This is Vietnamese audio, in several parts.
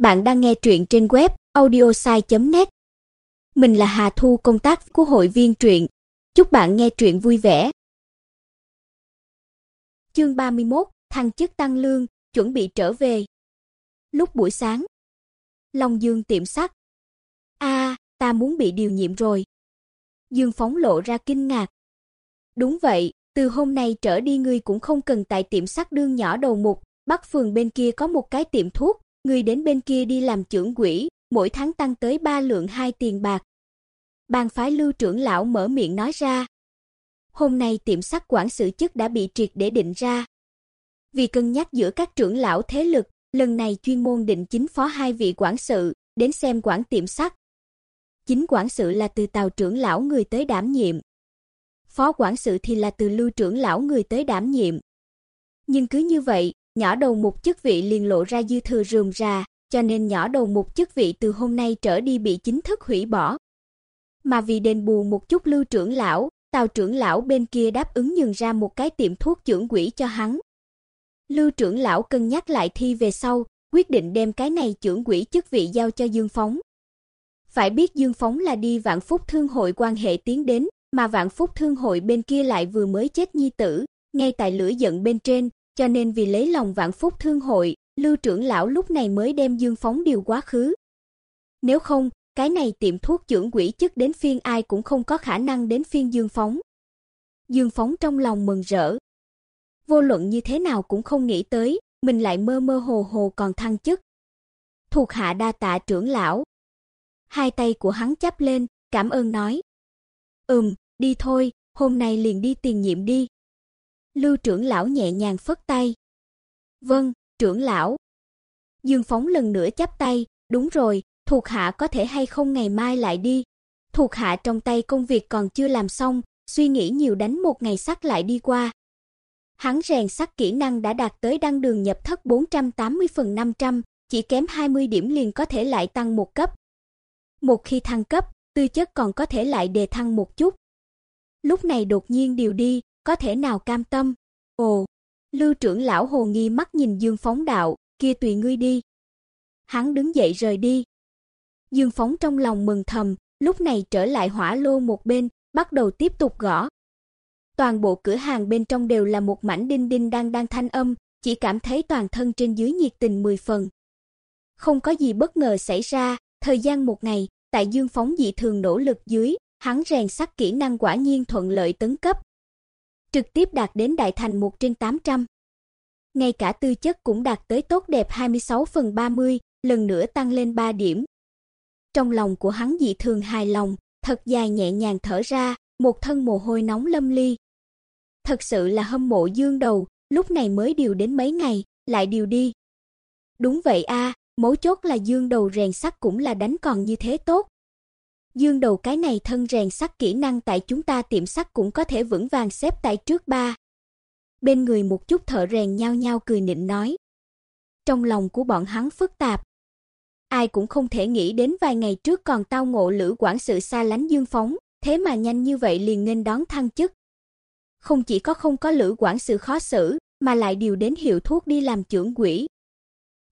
Bạn đang nghe truyện trên web audiosai.net. Mình là Hà Thu công tác của hội viên truyện. Chúc bạn nghe truyện vui vẻ. Chương 31, thăng chức tăng lương, chuẩn bị trở về. Lúc buổi sáng, Long Dương tiệm sắt. A, ta muốn bị điều nhiệm rồi. Dương Phóng lộ ra kinh ngạc. Đúng vậy, từ hôm nay trở đi ngươi cũng không cần tại tiệm sắt đương nhỏ đầu mục, Bắc phường bên kia có một cái tiệm thuốc, người đến bên kia đi làm trưởng quỹ, mỗi tháng tăng tới ba lượng hai tiền bạc. Ban phái Lưu trưởng lão mở miệng nói ra. Hôm nay tiệm sắt quản sự chức đã bị triệt để định ra. Vì cân nhắc giữa các trưởng lão thế lực, lần này chuyên môn định chính phó hai vị quản sự đến xem quản tiệm sắt. Chính quản sự là từ Tào trưởng lão người tới đảm nhiệm. Phó quản sự thì là từ Lưu trưởng lão người tới đảm nhiệm. Nhưng cứ như vậy, nhỏ đầu mục chức vị liền lộ ra dư thừa rườm rà, cho nên nhỏ đầu mục chức vị từ hôm nay trở đi bị chính thức hủy bỏ. Mà vì đền bù một chút Lưu trưởng lão, Tào trưởng lão bên kia đáp ứng nhường ra một cái tiệm thuốc trưởng quỷ cho hắn. Lưu trưởng lão cân nhắc lại thi về sau, quyết định đem cái này trưởng quỷ chức vị giao cho Dương Phóng. Phải biết Dương Phóng là đi Vạn Phúc Thương hội quan hệ tiến đến, mà Vạn Phúc Thương hội bên kia lại vừa mới chết nhi tử, ngay tại lửa giận bên trên, cho nên vì lấy lòng Vạn Phúc Thương hội, Lưu trưởng lão lúc này mới đem Dương Phóng điều quá khứ. Nếu không, cái này tiệm thuốc trưởng quỷ chức đến phiên ai cũng không có khả năng đến phiên Dương Phóng. Dương Phóng trong lòng mừng rỡ. Vô luận như thế nào cũng không nghĩ tới, mình lại mơ mơ hồ hồ còn thăng chức. Thuộc hạ đa tạ trưởng lão. Hai tay của hắn chắp lên, cảm ơn nói. Ừm, đi thôi, hôm nay liền đi tiền nhiệm đi. Lưu trưởng lão nhẹ nhàng phất tay. "Vâng, trưởng lão." Dương Phóng lần nữa chắp tay, "Đúng rồi, thuộc hạ có thể hay không ngày mai lại đi?" Thuộc hạ trong tay công việc còn chưa làm xong, suy nghĩ nhiều đánh một ngày sắt lại đi qua. Hắn rèn sắt kỹ năng đã đạt tới đăng đường nhập thất 480 phần 500, chỉ kém 20 điểm liền có thể lại tăng một cấp. Một khi thăng cấp, tư chất còn có thể lại đề thăng một chút. Lúc này đột nhiên điều đi, có thể nào cam tâm? Ồ, Lưu trưởng lão hồ nghi mắt nhìn Dương Phóng đạo, kia tùy ngươi đi. Hắn đứng dậy rời đi. Dương Phóng trong lòng mừng thầm, lúc này trở lại hỏa lô một bên, bắt đầu tiếp tục gõ. Toàn bộ cửa hàng bên trong đều là một mảnh đinh đinh đang đang thanh âm, chỉ cảm thấy toàn thân trên dưới nhiệt tình mười phần. Không có gì bất ngờ xảy ra, thời gian một ngày, tại Dương Phóng dị thường nỗ lực dưới, hắn rèn sắt kỹ năng quả nhiên thuận lợi tấn cấp, trực tiếp đạt đến đại thành 1 trên 800. Ngay cả tư chất cũng đạt tới tốt đẹp 26 phần 30, lần nữa tăng lên 3 điểm. Trong lòng của hắn dị thường hài lòng, thật dài nhẹ nhàng thở ra, một thân mồ hôi nóng lâm ly. Thật sự là hâm mộ Dương Đầu, lúc này mới điều đến mấy ngày, lại điều đi. Đúng vậy a, mấu chốt là Dương Đầu rèn sắt cũng là đánh còn như thế tốt, Dương đầu cái này thân rèn sắt kỹ năng tại chúng ta tiệm sắt cũng có thể vững vàng xếp tại trước ba. Bên người một chút thợ rèn nhao nhao cười nịnh nói. Trong lòng của bọn hắn phức tạp. Ai cũng không thể nghĩ đến vài ngày trước còn tao ngộ lữ quản sự xa lánh Dương Phóng, thế mà nhanh như vậy liền nên đón thăng chức. Không chỉ có không có lữ quản sự khó xử, mà lại điều đến hiệu thuốc đi làm trưởng quỹ.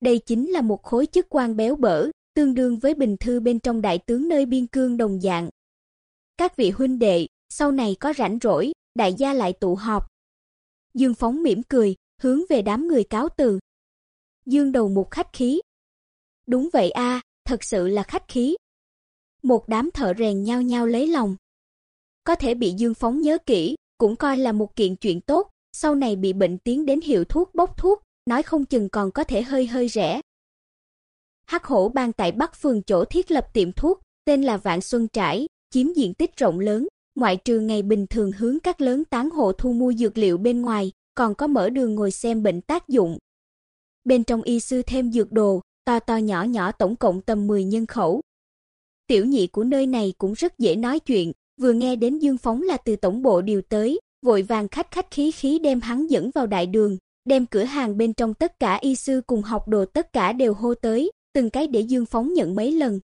Đây chính là một khối chức quan béo bở, tương đương với bình thư bên trong đại tướng nơi biên cương đồng dạng. Các vị huynh đệ, sau này có rảnh rỗi, đại gia lại tụ họp. Dương Phóng mỉm cười, hướng về đám người cáo từ. Dương đầu một khách khí. Đúng vậy a, thật sự là khách khí. Một đám thợ rèn nhao nhao lấy lòng. Có thể bị Dương Phóng nhớ kỹ, cũng coi là một kiện chuyện tốt, sau này bị bệnh tiến đến hiệu thuốc bốc thuốc, nói không chừng còn có thể hơi hơi rẻ. Hắc Hổ Bang tại Bắc Phường chỗ thiết lập tiệm thuốc, tên là Vạn Xuân Trải, chiếm diện tích rộng lớn, ngoại trừ ngày bình thường hướng các lớn tán hộ thu mua dược liệu bên ngoài, còn có mở đường ngồi xem bệnh tác dụng. Bên trong y sư thêm dược đồ, to to nhỏ nhỏ tổng cộng tầm 10 nhân khẩu. Tiểu nhị của nơi này cũng rất dễ nói chuyện, vừa nghe đến Dương Phóng là từ tổng bộ điều tới, vội vàng khách khách khí khí đem hắn dẫn vào đại đường, đem cửa hàng bên trong tất cả y sư cùng học đồ tất cả đều hô tới, từng cái để Dương Phóng nhận mấy lần.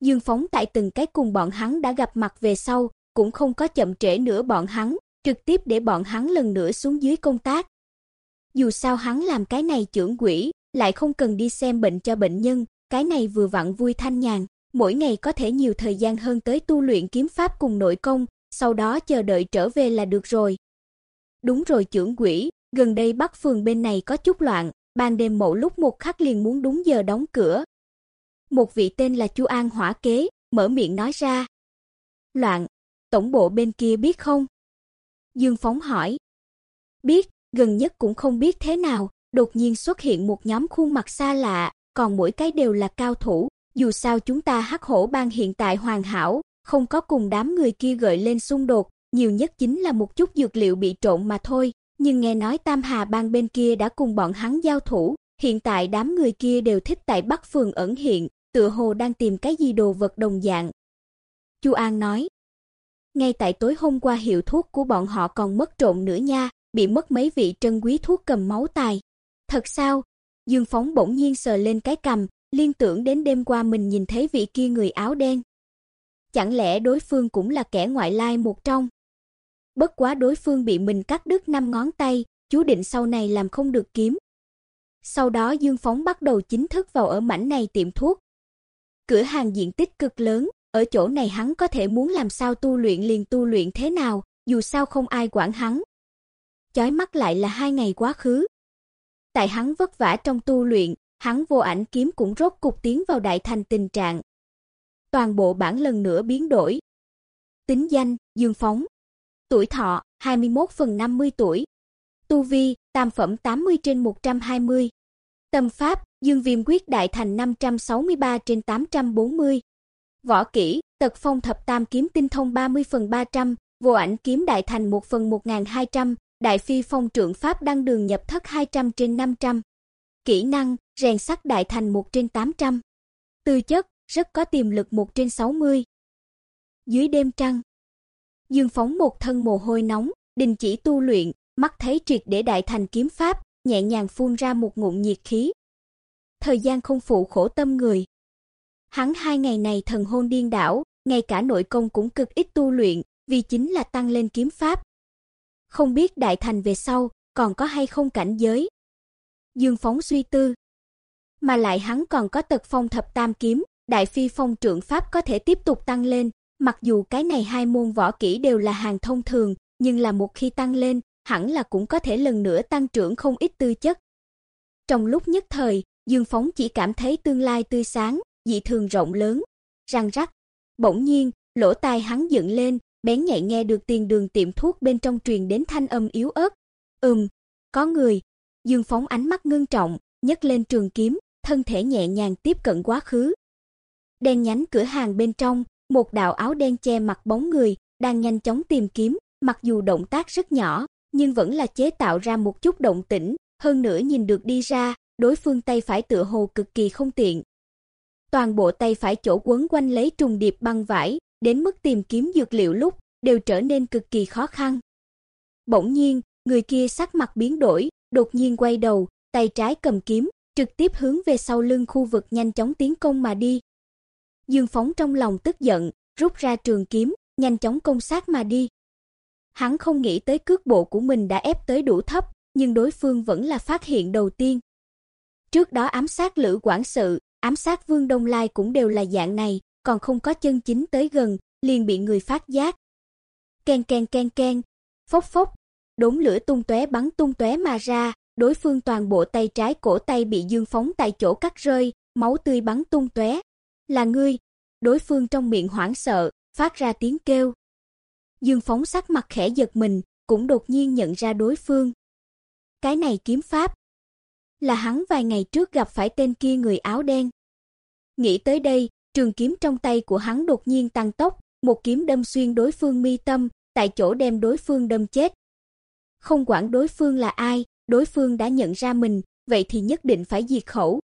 Dương Phóng tại từng cái cùng bọn hắn đã gặp mặt về sau, cũng không có chậm trễ nữa bọn hắn, trực tiếp để bọn hắn lần nữa xuống dưới công tác. Dù sao hắn làm cái này trưởng quỹ, lại không cần đi xem bệnh cho bệnh nhân, cái này vừa vặn vui thanh nhàn, mỗi ngày có thể nhiều thời gian hơn tới tu luyện kiếm pháp cùng nội công, sau đó chờ đợi trở về là được rồi. Đúng rồi trưởng quỷ, gần đây Bắc phường bên này có chút loạn, ban đêm mẫu lúc một khắc liền muốn đúng giờ đóng cửa. Một vị tên là Chu An Hỏa Kế, mở miệng nói ra. Loạn, tổng bộ bên kia biết không? Dương Phóng hỏi. Biết, gần nhất cũng không biết thế nào, đột nhiên xuất hiện một nhóm khuôn mặt xa lạ, còn mỗi cái đều là cao thủ, dù sao chúng ta Hắc Hổ Bang hiện tại hoàn hảo, không có cùng đám người kia gợi lên xung đột, nhiều nhất chính là một chút dược liệu bị trộn mà thôi, nhưng nghe nói Tam Hà Bang bên kia đã cùng bọn hắn giao thủ, hiện tại đám người kia đều thích tại Bắc phường ẩn hiện, tựa hồ đang tìm cái gì đồ vật đồng dạng. Chu An nói, ngay tại tối hôm qua hiệu thuốc của bọn họ còn mất trộn nữa nha, bị mất mấy vị trân quý thuốc cầm máu tài. Thật sao? Dương Phóng bỗng nhiên sờ lên cái cằm, liên tưởng đến đêm qua mình nhìn thấy vị kia người áo đen. Chẳng lẽ đối phương cũng là kẻ ngoại lai một trong? Bất quá đối phương bị mình cắt đứt năm ngón tay, chú định sau này làm không được kiếm. Sau đó Dương Phóng bắt đầu chính thức vào ở mảnh này tiệm thuốc. Cửa hàng diện tích cực lớn, ở chỗ này hắn có thể muốn làm sao tu luyện liền tu luyện thế nào, dù sao không ai quản hắn. Chói mắt lại là hai ngày quá khứ. Tại hắn vất vả trong tu luyện, hắn vô ảnh kiếm cũng rốt cục tiến vào đại thành tình trạng. Toàn bộ bản lần nữa biến đổi. Tính danh: Dương Phóng. Tuổi thọ: 21 phần 50 tuổi. Tu vi: Tam phẩm 80 trên 120. Tâm pháp: Dương Viêm quyết đại thành 563 trên 840. Võ kỹ: Tật phong thập tam kiếm tinh thông 30 phần 300, vô ảnh kiếm đại thành 1 phần 1200, đại phi phong trượng pháp đăng đường nhập thất 200 trên 500. Kỹ năng: rèn sắt đại thành 1 trên 800. Tư chất: rất có tiềm lực 1 trên 60. Dưới đêm trăng, Dương phóng một thân mồ hôi nóng, đình chỉ tu luyện, mắt thấy triệt để đại thành kiếm pháp, nhẹ nhàng phun ra một ngụm nhiệt khí. Thời gian không phụ khổ tâm người. Hắn hai ngày này thần hôn điên đảo, ngay cả nội công cũng cực ít tu luyện, vì chính là tăng lên kiếm pháp. Không biết đại thành về sau còn có hay không cảnh giới. Dương phóng suy tư. Mà lại hắn còn có tật phong thập tam kiếm, đại phi phong trượng pháp có thể tiếp tục tăng lên, mặc dù cái này hai môn võ kỹ đều là hàng thông thường, nhưng là một khi tăng lên, hẳn là cũng có thể lần nữa tăng trưởng không ít tư chất. Trong lúc nhất thời, Dương Phóng chỉ cảm thấy tương lai tươi sáng, dị thường rộng lớn, răng rắc. Bỗng nhiên, lỗ tai hắn dựng lên, bén nhạy nghe được tiền đường tiệm thuốc bên trong truyền đến thanh âm yếu ớt. Ừm, có người. Dương Phóng ánh mắt ngưng trọng, nhấc lên trường kiếm, thân thể nhẹ nhàng tiếp cận quá khứ. Đen nhánh cửa hàng bên trong, một đạo áo đen che mặt bóng người đang nhanh chóng tìm kiếm, mặc dù động tác rất nhỏ, nhưng vẫn là chế tạo ra một chút động tĩnh, hơn nữa nhìn được đi ra, đối phương tay phải tựa hồ cực kỳ không tiện. Toàn bộ tay phải chỗ quấn quanh lấy trùng điệp băng vải, đến mức tìm kiếm dược liệu lúc đều trở nên cực kỳ khó khăn. Bỗng nhiên, người kia sắc mặt biến đổi, đột nhiên quay đầu, tay trái cầm kiếm, trực tiếp hướng về sau lưng khu vực nhanh chóng tiến công mà đi. Dương Phóng trong lòng tức giận, rút ra trường kiếm, nhanh chóng công sát mà đi. Hắn không nghĩ tới cước bộ của mình đã ép tới đủ thấp, nhưng đối phương vẫn là phát hiện đầu tiên. Trước đó ám sát Lữ quản sự, ám sát Vương Đông Lai cũng đều là dạng này, còn không có chân chính tới gần, liền bị người phát giác. Ken ken ken ken, phốc phốc, đốm lửa tung tóe bắn tung tóe mà ra, đối phương toàn bộ tay trái cổ tay bị Dương Phóng tại chỗ cắt rơi, máu tươi bắn tung tóe. "Là ngươi?" Đối phương trong miệng hoảng sợ, phát ra tiếng kêu. Dương Phóng sắc mặt khẽ giật mình, cũng đột nhiên nhận ra đối phương. Cái này kiếm pháp là hắn vài ngày trước gặp phải tên kia người áo đen. Nghĩ tới đây, trường kiếm trong tay của hắn đột nhiên tăng tốc, một kiếm đâm xuyên đối phương mi tâm, tại chỗ đem đối phương đâm chết. Không quản đối phương là ai, đối phương đã nhận ra mình, vậy thì nhất định phải diệt khẩu.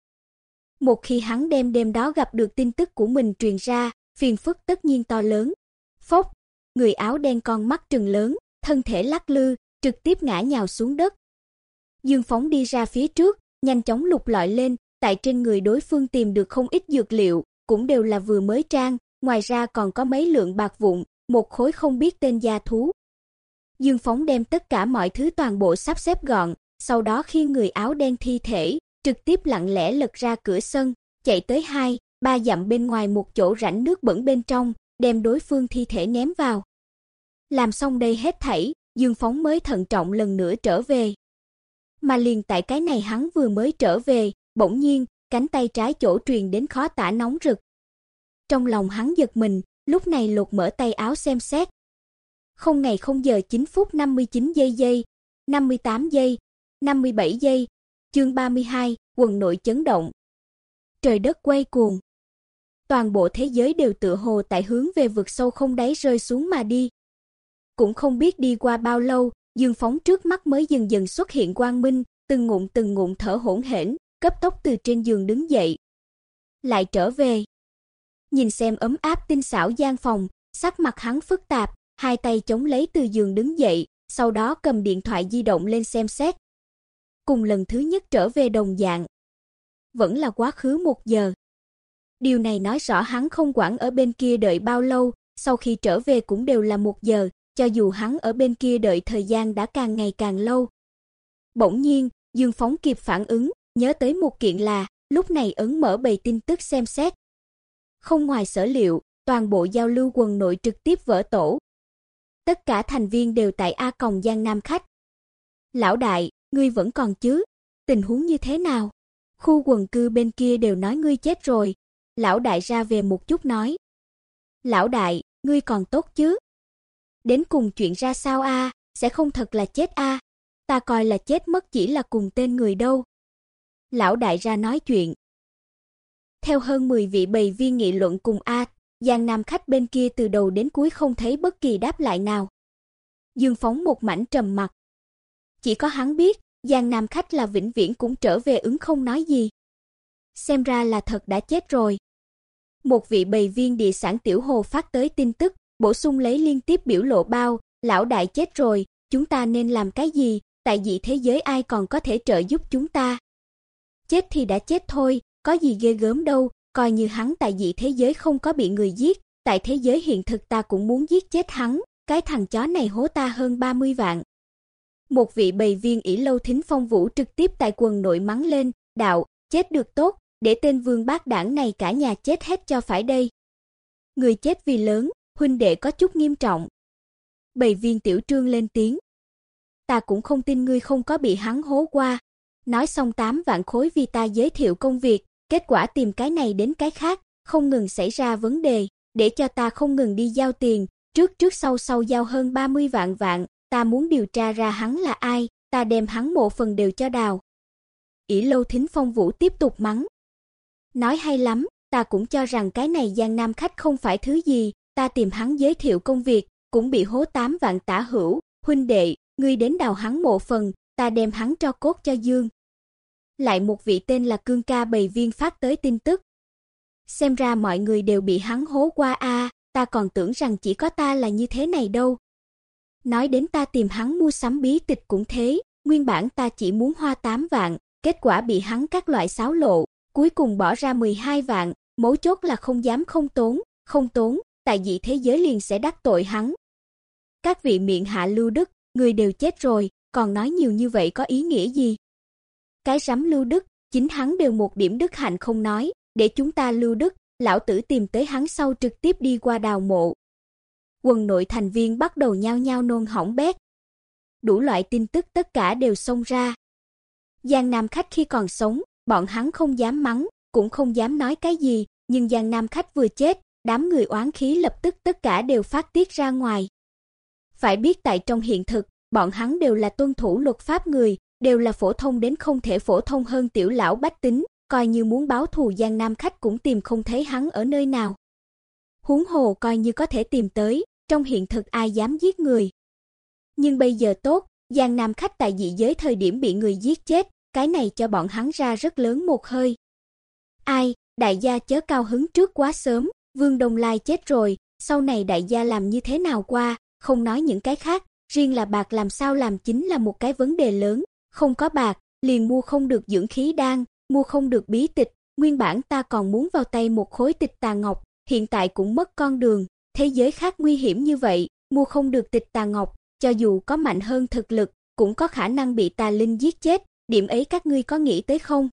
Một khi hắn đem đêm đó gặp được tin tức của mình truyền ra, phiền phức tất nhiên to lớn. Phốc, người áo đen con mắt trừng lớn, thân thể lắc lư, trực tiếp ngã nhào xuống đất. Dương Phóng đi ra phía trước, nhanh chóng lục lọi lên, tại trên người đối phương tìm được không ít dược liệu, cũng đều là vừa mới trang, ngoài ra còn có mấy lượng bạc vụn, một khối không biết tên gia thú. Dương Phóng đem tất cả mọi thứ toàn bộ sắp xếp gọn, sau đó khi người áo đen thi thể trực tiếp lặng lẽ lật ra cửa sân, chạy tới hai, ba dặm bên ngoài một chỗ rãnh nước bẩn bên trong, đem đối phương thi thể ném vào. Làm xong đây hết thảy, Dương Phóng mới thận trọng lần nữa trở về. Mà liền tại cái này hắn vừa mới trở về, bỗng nhiên, cánh tay trái chỗ truyền đến khó tả nóng rực. Trong lòng hắn giật mình, lúc này lột mở tay áo xem xét. Không ngày không giờ 9 phút 59 giây giây, 58 giây, 57 giây, chương 32, quần nội chấn động. Trời đất quay cuồng. Toàn bộ thế giới đều tựa hồ tại hướng về vực sâu không đáy rơi xuống mà đi. Cũng không biết đi qua bao lâu, Dương phóng trước mắt mới dần dần xuất hiện quang minh, từng ngụm từng ngụm thở hỗn hển, cấp tốc từ trên giường đứng dậy. Lại trở về. Nhìn xem ấm áp tinh xảo gian phòng, sắc mặt hắn phức tạp, hai tay chống lấy từ giường đứng dậy, sau đó cầm điện thoại di động lên xem xét. Cùng lần thứ nhất trở về đồng dạng. Vẫn là quá khứ một giờ. Điều này nói rõ hắn không quản ở bên kia đợi bao lâu, sau khi trở về cũng đều là một giờ, cho dù hắn ở bên kia đợi thời gian đã càng ngày càng lâu. Bỗng nhiên, Dương Phóng kịp phản ứng, nhớ tới một kiện là, lúc này ấn mở bầy tin tức xem xét. Không ngoài sở liệu, toàn bộ giao lưu quần nội trực tiếp vỡ tổ. Tất cả thành viên đều tại A Còng Giang Nam khách. Lão đại, ngươi vẫn còn chứ? Tình huống như thế nào? Khu quần cư bên kia đều nói ngươi chết rồi. Lão đại ra về một chút nói. Lão đại, ngươi còn tốt chứ? Đến cùng chuyện ra sao a, sẽ không thật là chết a. Ta coi là chết mất chỉ là cùng tên người đâu. Lão đại ra nói chuyện. Theo hơn 10 vị bầy viên nghị luận cùng a, Giang Nam khách bên kia từ đầu đến cuối không thấy bất kỳ đáp lại nào. Dương Phóng một mảnh trầm mặc. Chỉ có hắn biết, Giang Nam khách là vĩnh viễn cũng trở về ứng không nói gì. Xem ra là thật đã chết rồi. Một vị bầy viên địa sản tiểu hồ phát tới tin tức, bổ sung lấy liên tiếp biểu lộ bao, lão đại chết rồi, chúng ta nên làm cái gì, tại dị thế giới ai còn có thể trợ giúp chúng ta. Chết thì đã chết thôi, có gì ghê gớm đâu, coi như hắn tại dị thế giới không có bị người giết, tại thế giới hiện thực ta cũng muốn giết chết hắn, cái thằng chó này hố ta hơn 30 vạn. Một vị bầy viên ỷ lâu thính phong vũ trực tiếp tại quần nội mắng lên, đạo, chết được tốt, để tên vương bác đảng này cả nhà chết hết cho phải đây. Người chết vì lớn, huynh đệ có chút nghiêm trọng. Bầy viên tiểu trương lên tiếng. Ta cũng không tin ngươi không có bị hắn hố qua. Nói xong 8 vạn khối vì ta giới thiệu công việc, kết quả tìm cái này đến cái khác, không ngừng xảy ra vấn đề, để cho ta không ngừng đi giao tiền, trước trước sau sau giao hơn 30 vạn vạn, ta muốn điều tra ra hắn là ai, ta đem hắn mộ phần đều cho đào. ỷ Lâu Thính Phong Vũ tiếp tục mắng. Nói hay lắm, ta cũng cho rằng cái này Giang Nam khách không phải thứ gì, ta tìm hắn giới thiệu công việc, cũng bị hố tám vạn tả hữu, huynh đệ, ngươi đến đào hắn mộ phần, ta đem hắn cho cốt cho Dương. Lại một vị tên là Cương Ca bầy viên phát tới tin tức. Xem ra mọi người đều bị hắn hố qua a, ta còn tưởng rằng chỉ có ta là như thế này đâu. Nói đến ta tìm hắn mua sắm bí tịch cũng thế, nguyên bản ta chỉ muốn hoa 8 vạn, kết quả bị hắn các loại xáo lộ, cuối cùng bỏ ra 12 vạn, mấu chốt là không dám không tốn, không tốn, tại dị thế giới liền sẽ đắc tội hắn. Các vị miệng hạ lưu đức, người đều chết rồi, còn nói nhiều như vậy có ý nghĩa gì? Cái rắm lưu đức, chính hắn đều một điểm đức hạnh không nói, để chúng ta lưu đức, lão tử tìm tới hắn sau trực tiếp đi qua đào mộ. Quần nội thành viên bắt đầu nhao nhao nôn hỏng bét. Đủ loại tin tức tất cả đều xông ra. Giang Nam khách khi còn sống, bọn hắn không dám mắng, cũng không dám nói cái gì, nhưng Giang Nam khách vừa chết, đám người oán khí lập tức tất cả đều phát tiết ra ngoài. Phải biết tại trong hiện thực, bọn hắn đều là tuân thủ luật pháp người, đều là phổ thông đến không thể phổ thông hơn tiểu lão bách tính, coi như muốn báo thù Giang Nam khách cũng tìm không thấy hắn ở nơi nào. Huống hồ coi như có thể tìm tới, trong hiện thực ai dám giết người. Nhưng bây giờ tốt, Giang Nam khách tại dị giới thời điểm bị người giết chết, cái này cho bọn hắn ra rất lớn một hơi. Ai, đại gia chớ cao hứng trước quá sớm, Vương Đông Lai chết rồi, sau này đại gia làm như thế nào qua, không nói những cái khác, riêng là bạc làm sao làm chính là một cái vấn đề lớn, không có bạc, liền mua không được dưỡng khí đan, mua không được bí tịch, nguyên bản ta còn muốn vào tay một khối tịch tà ngọc, hiện tại cũng mất con đường, thế giới khác nguy hiểm như vậy, mua không được tịch tà ngọc, cho dù có mạnh hơn thực lực, cũng có khả năng bị tà linh giết chết, điểm ấy các ngươi có nghĩ tới không?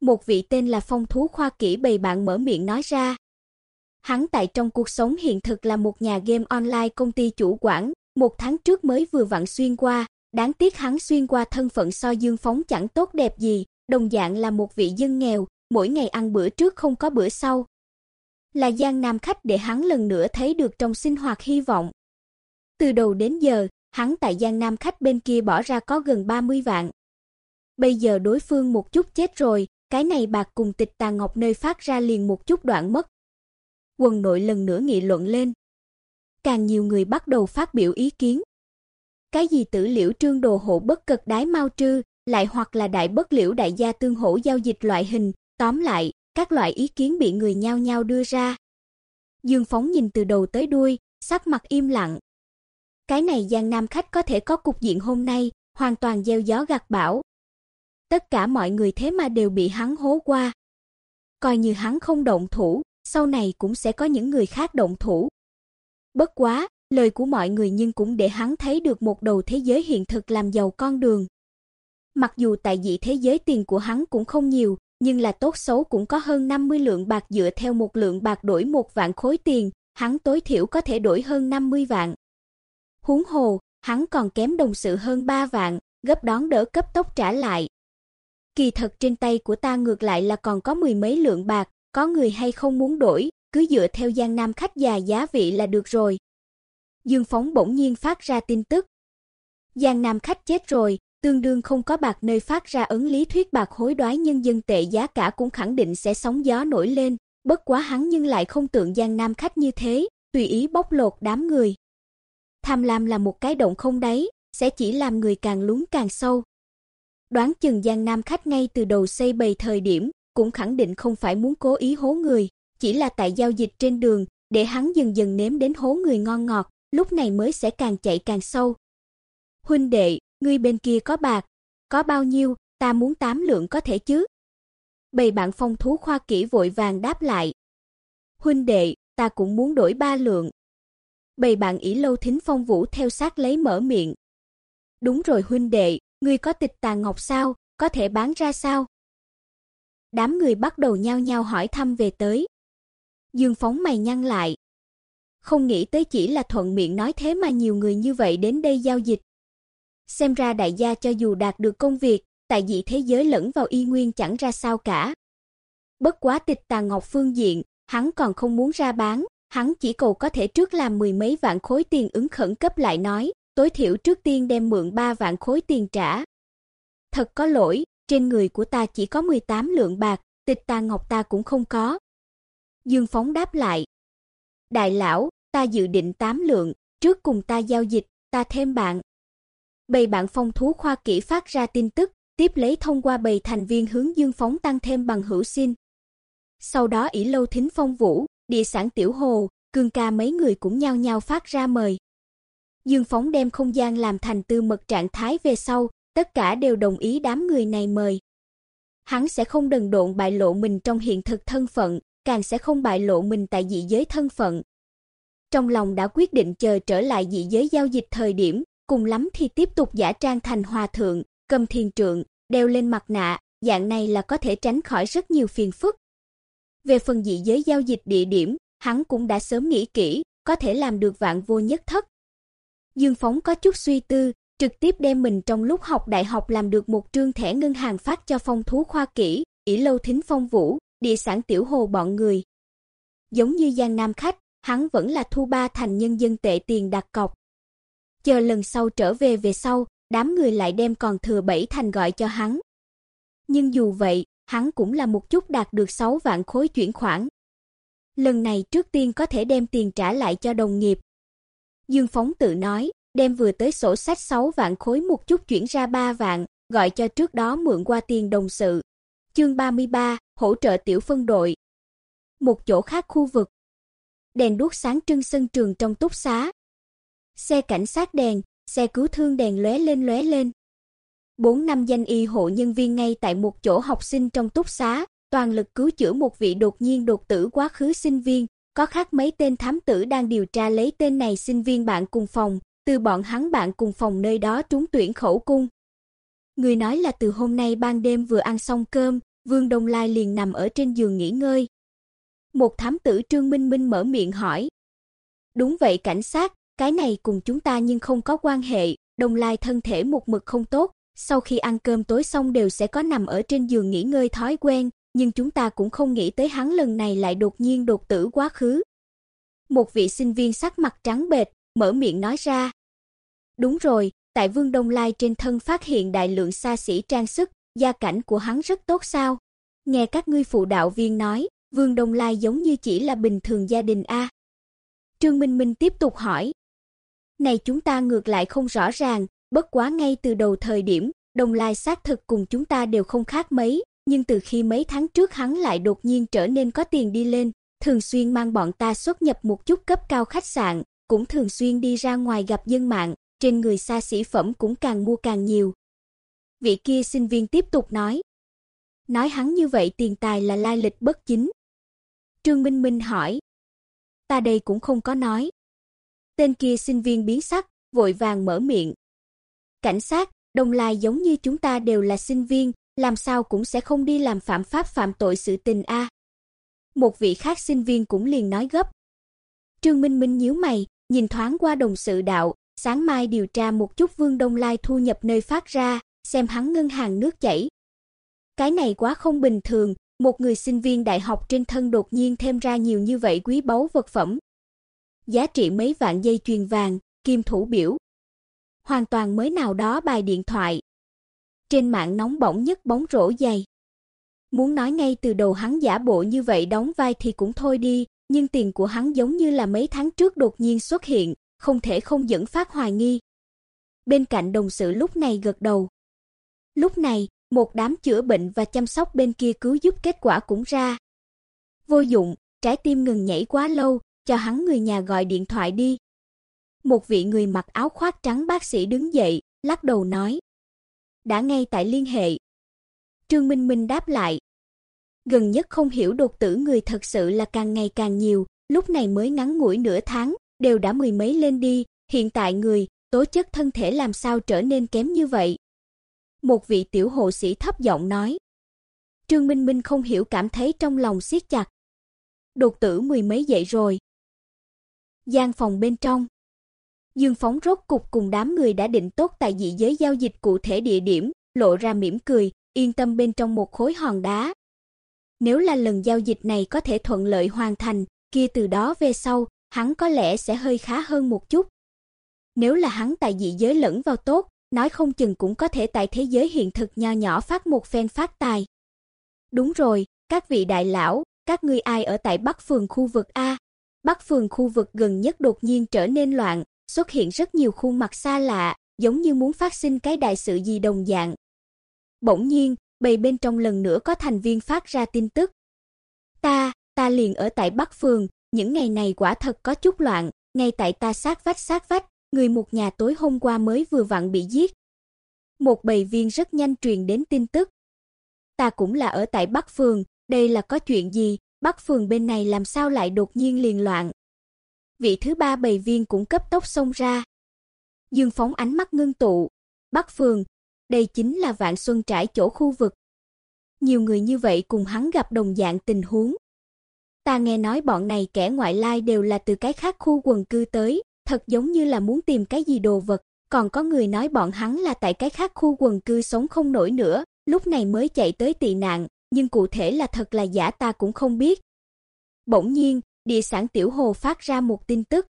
Một vị tên là phong thú khoa kỹ bầy bạn mở miệng nói ra. Hắn tại trong cuộc sống hiện thực là một nhà game online công ty chủ quản, một tháng trước mới vừa vặn xuyên qua, đáng tiếc hắn xuyên qua thân phận so Dương Phóng chẳng tốt đẹp gì, đồng dạng là một vị dân nghèo, mỗi ngày ăn bữa trước không có bữa sau. Là Giang Nam khách để hắn lần nữa thấy được trong sinh hoạt hy vọng. Từ đầu đến giờ, hắn tại Giang Nam khách bên kia bỏ ra có gần 30 vạn. Bây giờ đối phương một chút chết rồi, cái này bạc cùng tịch tà ngọc nơi phát ra liền một chút đoạn mất. Quần nội lần nữa nghị luận lên. Càng nhiều người bắt đầu phát biểu ý kiến. Cái gì tử liễu trương đồ hộ bất cực đái mau trư, lại hoặc là đại bất liễu đại gia tương hỗ giao dịch loại hình, tóm lại, các loại ý kiến bị người nhao nhao đưa ra. Dương Phóng nhìn từ đầu tới đuôi, sắc mặt im lặng. Cái này Giang Nam khách có thể có cục diện hôm nay, hoàn toàn gieo gió gặt bão. Tất cả mọi người thế mà đều bị hắn hố qua. Coi như hắn không động thủ, sau này cũng sẽ có những người khác động thủ. Bất quá, lời của mọi người nhưng cũng để hắn thấy được một đầu thế giới hiện thực làm giàu con đường. Mặc dù tại dị thế giới tiền của hắn cũng không nhiều, nhưng là tốt xấu cũng có hơn 50 lượng bạc dựa theo một lượng bạc đổi một vạn khối tiền, hắn tối thiểu có thể đổi hơn 50 vạn. Huống hồ, hắn còn kém đồng sự hơn 3 vạn, gấp đón đỡ cấp tốc trả lại. Kỳ thật trên tay của ta ngược lại là còn có mười mấy lượng bạc, có người hay không muốn đổi, cứ dựa theo Giang Nam khách già giá vị là được rồi. Dương Phóng bỗng nhiên phát ra tin tức. Giang Nam khách chết rồi, tương đương không có bạc nơi phát ra ấn lý thuyết bạc hối đoái nhân dân tệ giá cả cũng khẳng định sẽ sóng gió nổi lên, bất quá hắn nhưng lại không tượng Giang Nam khách như thế, tùy ý bóc lột đám người. Tham lam là một cái động không đáy, sẽ chỉ làm người càng lún càng sâu. Đoán chừng Giang Nam khách ngay từ đầu xây bày thời điểm, cũng khẳng định không phải muốn cố ý hố người, chỉ là tại giao dịch trên đường, để hắn dần dần nếm đến hố người ngon ngọt, lúc này mới sẽ càng chạy càng sâu. Huynh đệ, ngươi bên kia có bạc, có bao nhiêu, ta muốn tám lượng có thể chứ? Bầy bạn phong thú khoa kỹ vội vàng đáp lại. Huynh đệ, ta cũng muốn đổi ba lượng. Bầy bạn ỷ lâu thính phong vũ theo sát lấy mở miệng. Đúng rồi huynh đệ, ngươi có tịch tà ngọc sao, có thể bán ra sao? Đám người bắt đầu nhao nhao hỏi thăm về tới. Dương phóng mày nhăn lại. Không nghĩ tới chỉ là thuận miệng nói thế mà nhiều người như vậy đến đây giao dịch. Xem ra đại gia cho dù đạt được công việc, tại dị thế giới lẫn vào y nguyên chẳng ra sao cả. Bất quá tịch tà ngọc phương diện, hắn còn không muốn ra bán, hắn chỉ cầu có thể trước làm mười mấy vạn khối tiền ứng khẩn cấp lại nói, tối thiểu trước tiên đem mượn ba vạn khối tiền trả. Thật có lỗi, trên người của ta chỉ có 18 lượng bạc, tịch tà ngọc ta cũng không có. Dương Phóng đáp lại. Đại lão, ta dự định 8 lượng, trước cùng ta giao dịch, ta thêm bạn. Bầy bạn phong thú khoa kỹ phát ra tin tức, tiếp lấy thông qua bầy thành viên hướng Dương Phóng tăng thêm bằng hữu xin. Sau đó ỷ lâu thính phong vũ, địa sản tiểu hồ, cương ca mấy người cũng nhao nhao phát ra mời. Dương Phóng đem không gian làm thành tư mật trạng thái về sau, tất cả đều đồng ý đám người này mời. Hắn sẽ không đần độn bại lộ mình trong hiện thực thân phận, càng sẽ không bại lộ mình tại dị giới thân phận. Trong lòng đã quyết định chờ trở lại dị giới giao dịch thời điểm, cùng lắm thì tiếp tục giả trang thành hòa thượng, cầm thiền trượng, đeo lên mặt nạ, dạng này là có thể tránh khỏi rất nhiều phiền phức. Về phần dị giới giao dịch địa điểm, hắn cũng đã sớm nghĩ kỹ, có thể làm được vạn vô nhất thất. Dương Phóng có chút suy tư, trực tiếp đem mình trong lúc học đại học làm được một trương thẻ ngân hàng phát cho phong thú khoa kỹ, ỷ lâu thính phong vũ, địa sản tiểu hồ bọn người. Giống như Giang Nam khách, hắn vẫn là thu ba thành nhân dân tệ tiền đặt cọc. Chờ lần sau trở về về sau, đám người lại đem còn thừa bảy thành gọi cho hắn. Nhưng dù vậy, hắn cũng là một chút đạt được 6 vạn khối chuyển khoản. Lần này trước tiên có thể đem tiền trả lại cho đồng nghiệp. Dương Phóng tự nói, đem vừa tới sổ sách 6 vạn khối một chút chuyển ra 3 vạn, gọi cho trước đó mượn qua tiền đồng sự. Chương 33, hỗ trợ tiểu phân đội. Một chỗ khác khu vực. Đèn đuốc sáng trưng sân trường trong túc xá. Xe cảnh sát đèn, xe cứu thương đèn lóe lên lóe lên. Bốn năm danh y hộ nhân viên ngay tại một chỗ học sinh trong túc xá, toàn lực cứu chữa một vị đột nhiên đột tử quá khứ sinh viên, có khác mấy tên thám tử đang điều tra lấy tên này sinh viên bạn cùng phòng, từ bọn hắn bạn cùng phòng nơi đó trúng tuyển khẩu cung. Người nói là từ hôm nay ban đêm vừa ăn xong cơm, Vương Đông Lai liền nằm ở trên giường nghỉ ngơi. Một thám tử Trương Minh Minh mở miệng hỏi. Đúng vậy cảnh sát, cái này cùng chúng ta nhưng không có quan hệ, Đông Lai thân thể một mực không tốt, sau khi ăn cơm tối xong đều sẽ có nằm ở trên giường nghỉ ngơi thói quen, nhưng chúng ta cũng không nghĩ tới hắn lần này lại đột nhiên đột tử quá khứ. Một vị sinh viên sắc mặt trắng bệch, mở miệng nói ra. Đúng rồi, tại Vương Đông Lai trên thân phát hiện đại lượng xa xỉ trang sức, gia cảnh của hắn rất tốt sao? Nghe các ngươi phụ đạo viên nói, Vương Đông Lai giống như chỉ là bình thường gia đình a. Trương Minh Minh tiếp tục hỏi. Này chúng ta ngược lại không rõ ràng, bất quá ngay từ đầu thời điểm, đồng Lai xác thực cùng chúng ta đều không khác mấy, nhưng từ khi mấy tháng trước hắn lại đột nhiên trở nên có tiền đi lên, thường xuyên mang bọn ta xuất nhập một chút cấp cao khách sạn, cũng thường xuyên đi ra ngoài gặp dân mạng, trên người xa xỉ phẩm cũng càng mua càng nhiều. Vị kia sinh viên tiếp tục nói. Nói hắn như vậy tiền tài là lai lịch bất chính. Trương Minh Minh hỏi. Ta đây cũng không có nói. Tên kia sinh viên biến sắc, vội vàng mở miệng. Cảnh sát, Đồng Lai giống như chúng ta đều là sinh viên, làm sao cũng sẽ không đi làm phạm pháp phạm tội sự tình a. Một vị khác sinh viên cũng liền nói gấp. Trương Minh Minh nhíu mày, nhìn thoáng qua đồng sự đạo, sáng mai điều tra một chút Vương Đông Lai thu nhập nơi phát ra, xem hắn ngân hàng nước chảy. Cái này quá không bình thường, một người sinh viên đại học trên thân đột nhiên thêm ra nhiều như vậy quý báu vật phẩm. Giá trị mấy vạn dây chuyền vàng, kim thủ biểu. Hoàn toàn mới nào đó bài điện thoại. Trên mạng nóng bỏng nhất bóng rổ dày. Muốn nói ngay từ đầu hắn giả bộ như vậy đóng vai thì cũng thôi đi, nhưng tiền của hắn giống như là mấy tháng trước đột nhiên xuất hiện, không thể không dẫn phát hoài nghi. Bên cạnh đồng sự lúc này gật đầu. Lúc này, một đám chữa bệnh và chăm sóc bên kia cứu giúp kết quả cũng ra. Vô dụng, trái tim ngừng nhảy quá lâu, cho hắn người nhà gọi điện thoại đi. Một vị người mặc áo khoác trắng bác sĩ đứng dậy, lắc đầu nói. Đã ngay tại liên hệ. Trương Minh Minh đáp lại. Gần nhất không hiểu đột tử người thật sự là càng ngày càng nhiều, lúc này mới ngắn ngủi nửa tháng, đều đã mười mấy lên đi, hiện tại người, tố chất thân thể làm sao trở nên kém như vậy. Một vị tiểu hộ sĩ thấp giọng nói. Trương Minh Minh không hiểu cảm thấy trong lòng siết chặt. Đột tử mười mấy dậy rồi. Gian phòng bên trong. Dương Phóng rốt cục cùng đám người đã định tốt tại dị giới giao dịch cụ thể địa điểm, lộ ra mỉm cười, yên tâm bên trong một khối hòn đá. Nếu là lần giao dịch này có thể thuận lợi hoàn thành, kia từ đó về sau, hắn có lẽ sẽ hơi khá hơn một chút. Nếu là hắn tại dị giới lẫn vào tốt, nói không chừng cũng có thể tại thế giới hiện thực nho nhỏ phát một phen phát tài. Đúng rồi, các vị đại lão, các ngươi ai ở tại Bắc phường khu vực A? Bắc phường khu vực gần nhất đột nhiên trở nên loạn, xuất hiện rất nhiều khuôn mặt xa lạ, giống như muốn phát sinh cái đại sự gì đồng dạng. Bỗng nhiên, bầy bên trong lần nữa có thành viên phát ra tin tức. Ta, ta liền ở tại Bắc phường, những ngày này quả thật có chút loạn, ngay tại ta sát vách sát vách, người một nhà tối hôm qua mới vừa vặn bị giết. Một bầy viên rất nhanh truyền đến tin tức. Ta cũng là ở tại Bắc phường, đây là có chuyện gì, Bắc phường bên này làm sao lại đột nhiên liền loạn. Vị thứ ba bầy viên cũng cấp tốc xông ra. Dương phóng ánh mắt ngưng tụ, Bắc phường, đây chính là Vạn Xuân trải chỗ khu vực. Nhiều người như vậy cùng hắn gặp đồng dạng tình huống. Ta nghe nói bọn này kẻ ngoại lai đều là từ cái khác khu quần cư tới, thật giống như là muốn tìm cái gì đồ vật, còn có người nói bọn hắn là tại cái khác khu quần cư sống không nổi nữa, lúc này mới chạy tới tị nạn, nhưng cụ thể là thật là giả ta cũng không biết. Bỗng nhiên, địa sản tiểu hồ phát ra một tin tức.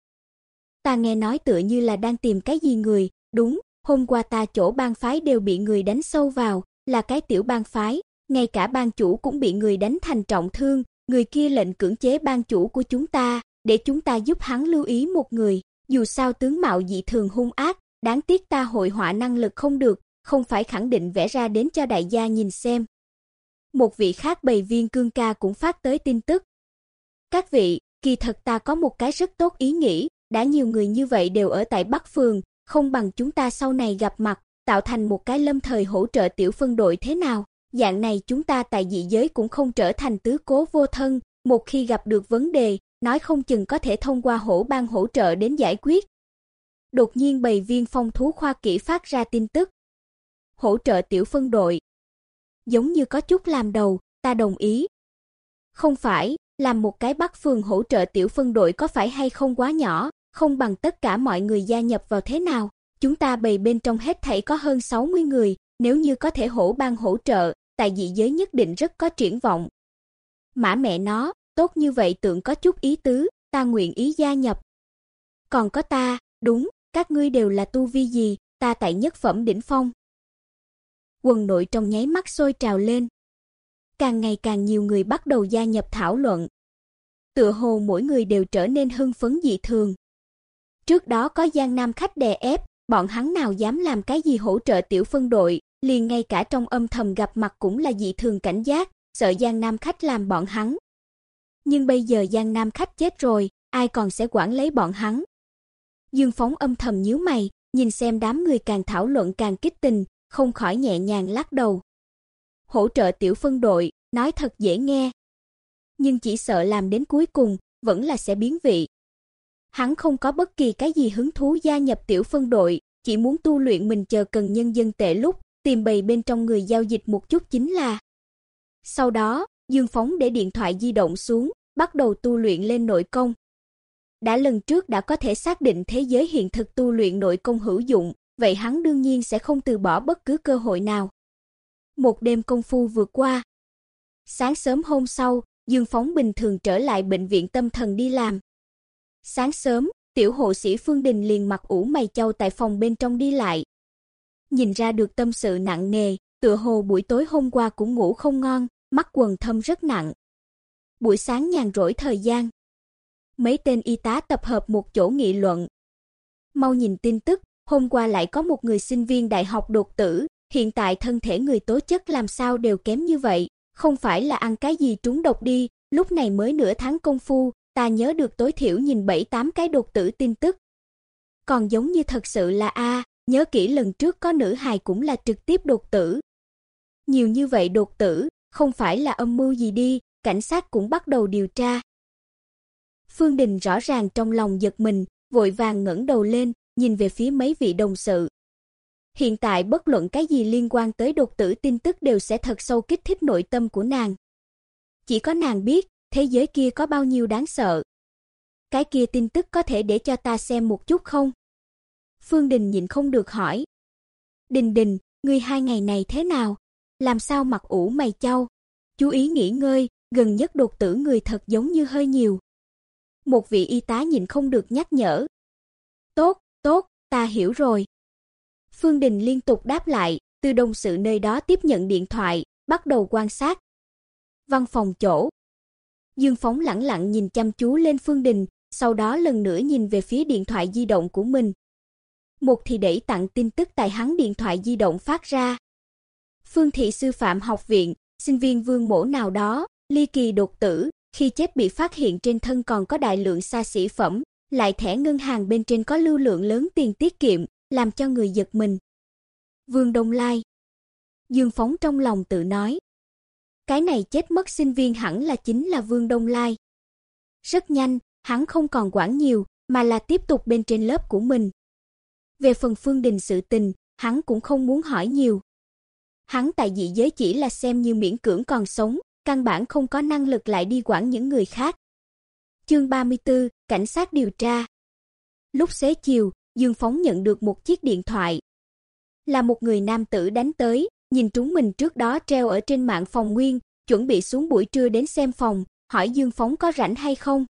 Ta nghe nói tựa như là đang tìm cái gì người, đúng, hôm qua ta chỗ bang phái đều bị người đánh sâu vào, là cái tiểu bang phái, ngay cả bang chủ cũng bị người đánh thành trọng thương, người kia lệnh cưỡng chế bang chủ của chúng ta, để chúng ta giúp hắn lưu ý một người, dù sao tướng mạo dị thường hung ác, đáng tiếc ta hội họa năng lực không được, không phải khẳng định vẽ ra đến cho đại gia nhìn xem. Một vị khác bầy viên cương ca cũng phát tới tin tức. Các vị, kỳ thật ta có một cái rất tốt ý nghĩ, đã nhiều người như vậy đều ở tại Bắc Phường, không bằng chúng ta sau này gặp mặt, tạo thành một cái lâm thời hỗ trợ tiểu phân đội thế nào? Dạng này chúng ta tại dị giới cũng không trở thành tứ cố vô thân, một khi gặp được vấn đề, nói không chừng có thể thông qua hổ ban hỗ trợ đến giải quyết. Đột nhiên bầy viên phong thú khoa kỹ phát ra tin tức. Hỗ trợ tiểu phân đội giống như có chút làm đầu, ta đồng ý. Không phải, làm một cái Bắc phường hỗ trợ tiểu phân đội có phải hay không quá nhỏ, không bằng tất cả mọi người gia nhập vào thế nào? Chúng ta bầy bên trong hết thảy có hơn 60 người, nếu như có thể hỗ ban hỗ trợ, tại dị giới nhất định rất có triển vọng. Mã mẹ nó, tốt như vậy tượng có chút ý tứ, ta nguyện ý gia nhập. Còn có ta, đúng, các ngươi đều là tu vi gì, ta tại nhất phẩm đỉnh phong. Quần nội trong nháy mắt sôi trào lên. Càng ngày càng nhiều người bắt đầu gia nhập thảo luận. Tựa hồ mỗi người đều trở nên hưng phấn dị thường. Trước đó có Giang Nam khách đè ép, bọn hắn nào dám làm cái gì hỗ trợ tiểu phân đội, liền ngay cả trong âm thầm gặp mặt cũng là dị thường cảnh giác, sợ Giang Nam khách làm bọn hắn. Nhưng bây giờ Giang Nam khách chết rồi, ai còn sẽ quản lấy bọn hắn? Dương Phóng âm thầm nhíu mày, nhìn xem đám người càng thảo luận càng kích tình, không khỏi nhẹ nhàng lắc đầu. Hỗ trợ tiểu phân đội, nói thật dễ nghe. Nhưng chỉ sợ làm đến cuối cùng, vẫn là sẽ biến vị. Hắn không có bất kỳ cái gì hứng thú gia nhập tiểu phân đội, chỉ muốn tu luyện mình chờ cần nhân dân tệ lúc, tìm bầy bên trong người giao dịch một chút chính là. Sau đó, Dương Phóng để điện thoại di động xuống, bắt đầu tu luyện lên nội công. Đã lần trước đã có thể xác định thế giới hiện thực tu luyện nội công hữu dụng, vậy hắn đương nhiên sẽ không từ bỏ bất cứ cơ hội nào. Một đêm công phu vượt qua. Sáng sớm hôm sau, Dương Phóng bình thường trở lại bệnh viện tâm thần đi làm. Sáng sớm, tiểu hộ sĩ Phương Đình liền mặc ủ mày châu tại phòng bên trong đi lại. Nhìn ra được tâm sự nặng nề, tựa hồ buổi tối hôm qua cũng ngủ không ngon, mắt quần thâm rất nặng. Buổi sáng nhàn rỗi thời gian, mấy tên y tá tập hợp một chỗ nghị luận. Mau nhìn tin tức, hôm qua lại có một người sinh viên đại học đột tử, hiện tại thân thể người tố chất làm sao đều kém như vậy, không phải là ăn cái gì trúng độc đi, lúc này mới nửa tháng công phu, ta nhớ được tối thiểu nhìn 7 8 cái đột tử tin tức. Còn giống như thật sự là a, nhớ kỹ lần trước có nữ hài cũng là trực tiếp đột tử. Nhiều như vậy đột tử, không phải là âm mưu gì đi, cảnh sát cũng bắt đầu điều tra. Phương Đình rõ ràng trong lòng giật mình, vội vàng ngẩng đầu lên, nhìn về phía mấy vị đồng sự. Hiện tại bất luận cái gì liên quan tới đột tử tin tức đều sẽ thật sâu kích thích nội tâm của nàng. Chỉ có nàng biết, thế giới kia có bao nhiêu đáng sợ. Cái kia tin tức có thể để cho ta xem một chút không? Phương Đình nhìn không được hỏi. Đình Đình, ngươi hai ngày này thế nào? Làm sao mặt ủ mày chau? Chú ý nghỉ ngơi, gần nhất đột tử người thật giống như hơi nhiều. Một vị y tá nhìn không được nhắc nhở. Tốt, tốt, ta hiểu rồi. Phương Đình liên tục đáp lại, từ đồng sự nơi đó tiếp nhận điện thoại, bắt đầu quan sát. Văn phòng chỗ. Dương Phóng lẳng lặng nhìn chăm chú lên Phương Đình, sau đó lần nữa nhìn về phía điện thoại di động của mình. Một thì đẩy tặng tin tức tại hắn điện thoại di động phát ra. Phương thị sư phạm học viện, sinh viên Vương Mỗ nào đó, ly kỳ đột tử, khi chết bị phát hiện trên thân còn có đại lượng xa xỉ phẩm, lại thẻ ngân hàng bên trên có lưu lượng lớn tiền tiết kiệm, làm cho người giật mình. Vương Đông Lai. Dương Phóng trong lòng tự nói, cái này chết mất sinh viên hẳn là chính là Vương Đông Lai. Rất nhanh, hắn không còn quản nhiều, mà là tiếp tục bên trên lớp của mình. Về phần Phương Đình sự tình, hắn cũng không muốn hỏi nhiều. Hắn tại dị giới chỉ là xem như miễn cưỡng còn sống, căn bản không có năng lực lại đi quản những người khác. Chương 34, cảnh sát điều tra. Lúc xế chiều, Dương Phóng nhận được một chiếc điện thoại. Là một người nam tử đánh tới, nhìn chúng mình trước đó treo ở trên mạng phòng nguyên, chuẩn bị xuống buổi trưa đến xem phòng, hỏi Dương Phóng có rảnh hay không.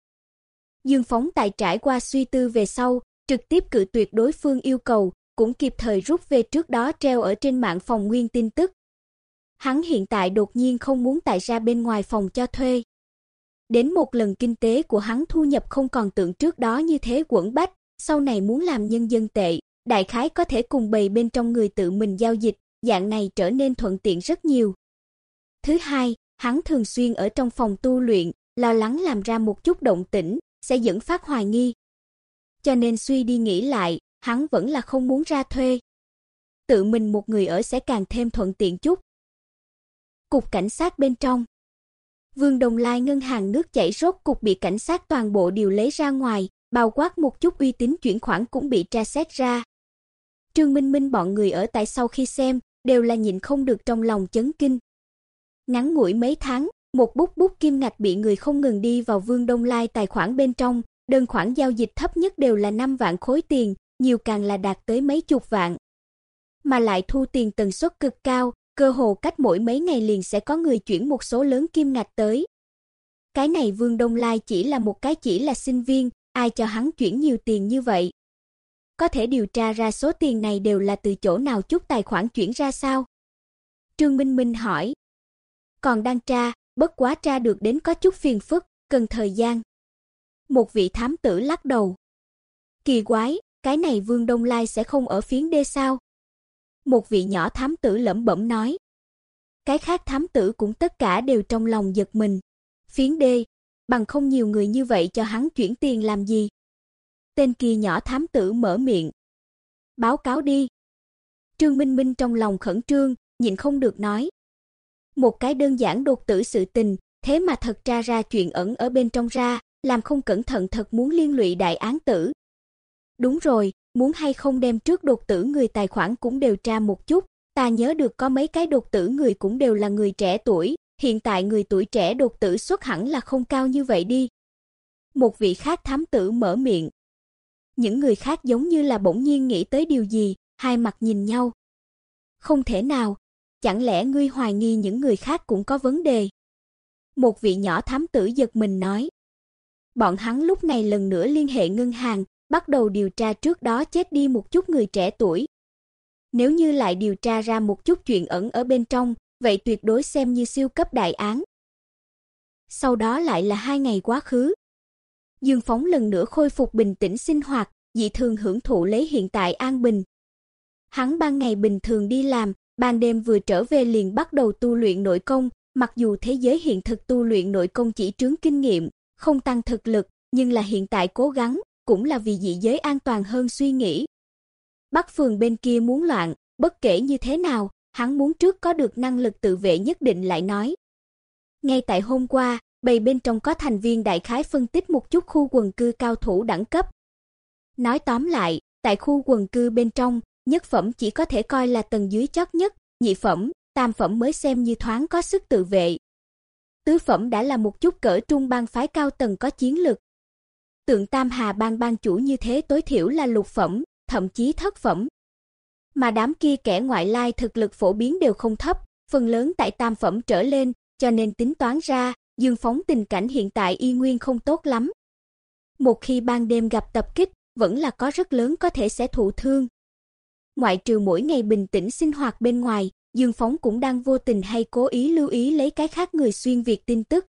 Dương Phóng tài trải qua suy tư về sau, trực tiếp cự tuyệt đối phương yêu cầu, cũng kịp thời rút về trước đó treo ở trên mạng phòng nguyên tin tức. Hắn hiện tại đột nhiên không muốn tại ra bên ngoài phòng cho thuê. Đến một lần kinh tế của hắn thu nhập không còn tượng trước đó như thế quẩn bách, sau này muốn làm nhân dân tệ, đại khái có thể cùng bày bên trong người tự mình giao dịch, dạng này trở nên thuận tiện rất nhiều. Thứ hai, hắn thường xuyên ở trong phòng tu luyện, lo lắng làm ra một chút động tĩnh sẽ dẫn phát hoài nghi. Cho nên suy đi nghĩ lại, hắn vẫn là không muốn ra thuê. Tự mình một người ở sẽ càng thêm thuận tiện chút. Cục cảnh sát bên trong. Vương Đồng Lai ngân hàng nước chảy rốt cục bị cảnh sát toàn bộ điều lấy ra ngoài, bao quát một chút uy tín chuyển khoản cũng bị tra xét ra. Trương Minh Minh bọn người ở tại sau khi xem, đều là nhịn không được trong lòng chấn kinh. Ngắn ngủi mấy tháng, một bút bút kim ngạch bị người không ngừng đi vào Vương Đông Lai tài khoản bên trong, đơn khoản giao dịch thấp nhất đều là 5 vạn khối tiền, nhiều càng là đạt tới mấy chục vạn. Mà lại thu tiền tần suất cực cao, cơ hồ cách mỗi mấy ngày liền sẽ có người chuyển một số lớn kim ngạch tới. Cái này Vương Đông Lai chỉ là một cái chỉ là sinh viên, ai cho hắn chuyển nhiều tiền như vậy? Có thể điều tra ra số tiền này đều là từ chỗ nào chút tài khoản chuyển ra sao? Trương Minh Minh hỏi. Còn đang tra, bất quá tra được đến có chút phiền phức, cần thời gian. Một vị thám tử lắc đầu. Kỳ quái, cái này Vương Đông Lai sẽ không ở phiến đê sao? Một vị nhỏ thám tử lẩm bẩm nói. Cái khác thám tử cũng tất cả đều trong lòng giật mình. Phiến đê, bằng không nhiều người như vậy cho hắn chuyển tiền làm gì? Tên kia nhỏ thám tử mở miệng. Báo cáo đi. Trương Minh Minh trong lòng khẩn trương, nhịn không được nói. Một cái đơn giản đột tử sự tình, thế mà thật ra ra chuyện ẩn ở bên trong ra, làm không cẩn thận thật muốn liên lụy đại án tử. Đúng rồi, muốn hay không đem trước đột tử người tài khoản cũng đều tra một chút, ta nhớ được có mấy cái đột tử người cũng đều là người trẻ tuổi, hiện tại người tuổi trẻ đột tử xuất hẳn là không cao như vậy đi. Một vị khác thám tử mở miệng. Những người khác giống như là bỗng nhiên nghĩ tới điều gì, hai mặt nhìn nhau. Không thể nào, chẳng lẽ ngươi hoài nghi những người khác cũng có vấn đề? Một vị nhỏ thám tử giật mình nói. Bọn hắn lúc này lần nữa liên hệ ngân hàng, bắt đầu điều tra trước đó chết đi một chút người trẻ tuổi. Nếu như lại điều tra ra một chút chuyện ẩn ở bên trong, vậy tuyệt đối xem như siêu cấp đại án. Sau đó lại là hai ngày quá khứ. Dương Phóng lần nữa khôi phục bình tĩnh sinh hoạt, dị thường hưởng thụ lấy hiện tại an bình. Hắn ban ngày bình thường đi làm, ban đêm vừa trở về liền bắt đầu tu luyện nội công, mặc dù thế giới hiện thực tu luyện nội công chỉ trướng kinh nghiệm, không tăng thực lực, nhưng là hiện tại cố gắng, cũng là vì dị giới an toàn hơn suy nghĩ. Bắc phường bên kia muốn loạn, bất kể như thế nào, hắn muốn trước có được năng lực tự vệ nhất định lại nói. Ngay tại hôm qua, bầy bên trong có thành viên đại khái phân tích một chút khu quần cư cao thủ đẳng cấp. Nói tóm lại, tại khu quần cư bên trong, nhất phẩm chỉ có thể coi là tầng dưới chót nhất, nhị phẩm, tam phẩm mới xem như thoáng có sức tự vệ. Tứ phẩm đã là một chút cỡ trung bang phái cao tầng có chiến lực. Tượng Tam Hà bang bang chủ như thế tối thiểu là lục phẩm, thậm chí thất phẩm. Mà đám kia kẻ ngoại lai thực lực phổ biến đều không thấp, phần lớn tại tam phẩm trở lên, cho nên tính toán ra, Dương Phóng tình cảnh hiện tại y nguyên không tốt lắm. Một khi ban đêm gặp tập kích, vẫn là có rất lớn có thể sẽ thụ thương. Ngoại trừ mỗi ngày bình tĩnh sinh hoạt bên ngoài, Dương Phóng cũng đang vô tình hay cố ý lưu ý lấy cái khác người xuyên việt tin tức.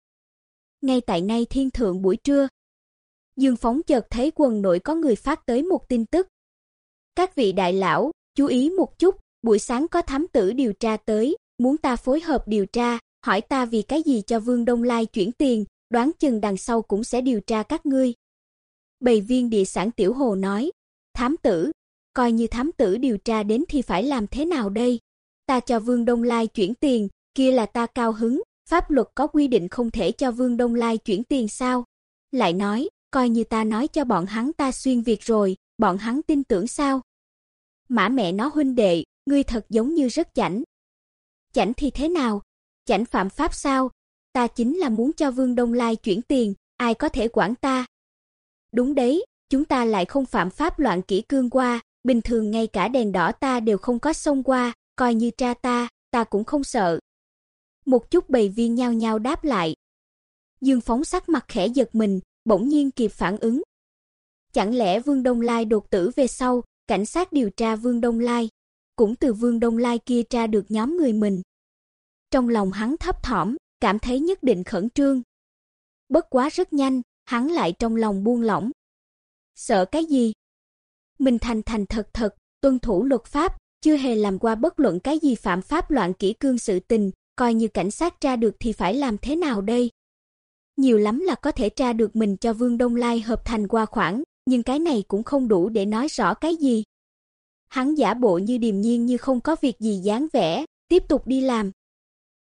Ngay tại nay thiên thượng buổi trưa, Dương Phóng chợt thấy quần nội có người phát tới một tin tức. Các vị đại lão, chú ý một chút, buổi sáng có thám tử điều tra tới, muốn ta phối hợp điều tra, hỏi ta vì cái gì cho Vương Đông Lai chuyển tiền, đoán chừng đằng sau cũng sẽ điều tra các ngươi. Bầy viên địa sản tiểu hồ nói, thám tử, coi như thám tử điều tra đến thì phải làm thế nào đây? Ta cho Vương Đông Lai chuyển tiền, kia là ta cao hứng, pháp luật có quy định không thể cho Vương Đông Lai chuyển tiền sao? Lại nói, coi như ta nói cho bọn hắn ta xuyên việt rồi, bọn hắn tin tưởng sao? Mã mẹ nó huynh đệ, ngươi thật giống như rất chảnh. Chảnh thì thế nào? Chảnh phạm pháp sao? Ta chính là muốn cho Vương Đông Lai chuyển tiền, ai có thể quản ta? Đúng đấy, chúng ta lại không phạm pháp loạn kỷ cương qua, bình thường ngay cả đèn đỏ ta đều không có xông qua, coi như cha ta, ta cũng không sợ. Một chút bầy viên nhao nhao đáp lại. Dương phóng sắc mặt khẽ giật mình, bỗng nhiên kịp phản ứng. Chẳng lẽ Vương Đông Lai đột tử về sau, cảnh sát điều tra Vương Đông Lai, cũng từ Vương Đông Lai kia tra được nhóm người mình. Trong lòng hắn thấp thỏm, cảm thấy nhất định khẩn trương. Bất quá rất nhanh, hắn lại trong lòng buông lỏng. Sợ cái gì? Mình thành thành thật thật, tuân thủ luật pháp, chưa hề làm qua bất luận cái gì phạm pháp loạn kỷ cương sự tình, coi như cảnh sát tra được thì phải làm thế nào đây? Nhiều lắm là có thể tra được mình cho Vương Đông Lai hợp thành qua khoản, nhưng cái này cũng không đủ để nói rõ cái gì. Hắn giả bộ như điềm nhiên như không có việc gì dáng vẻ, tiếp tục đi làm.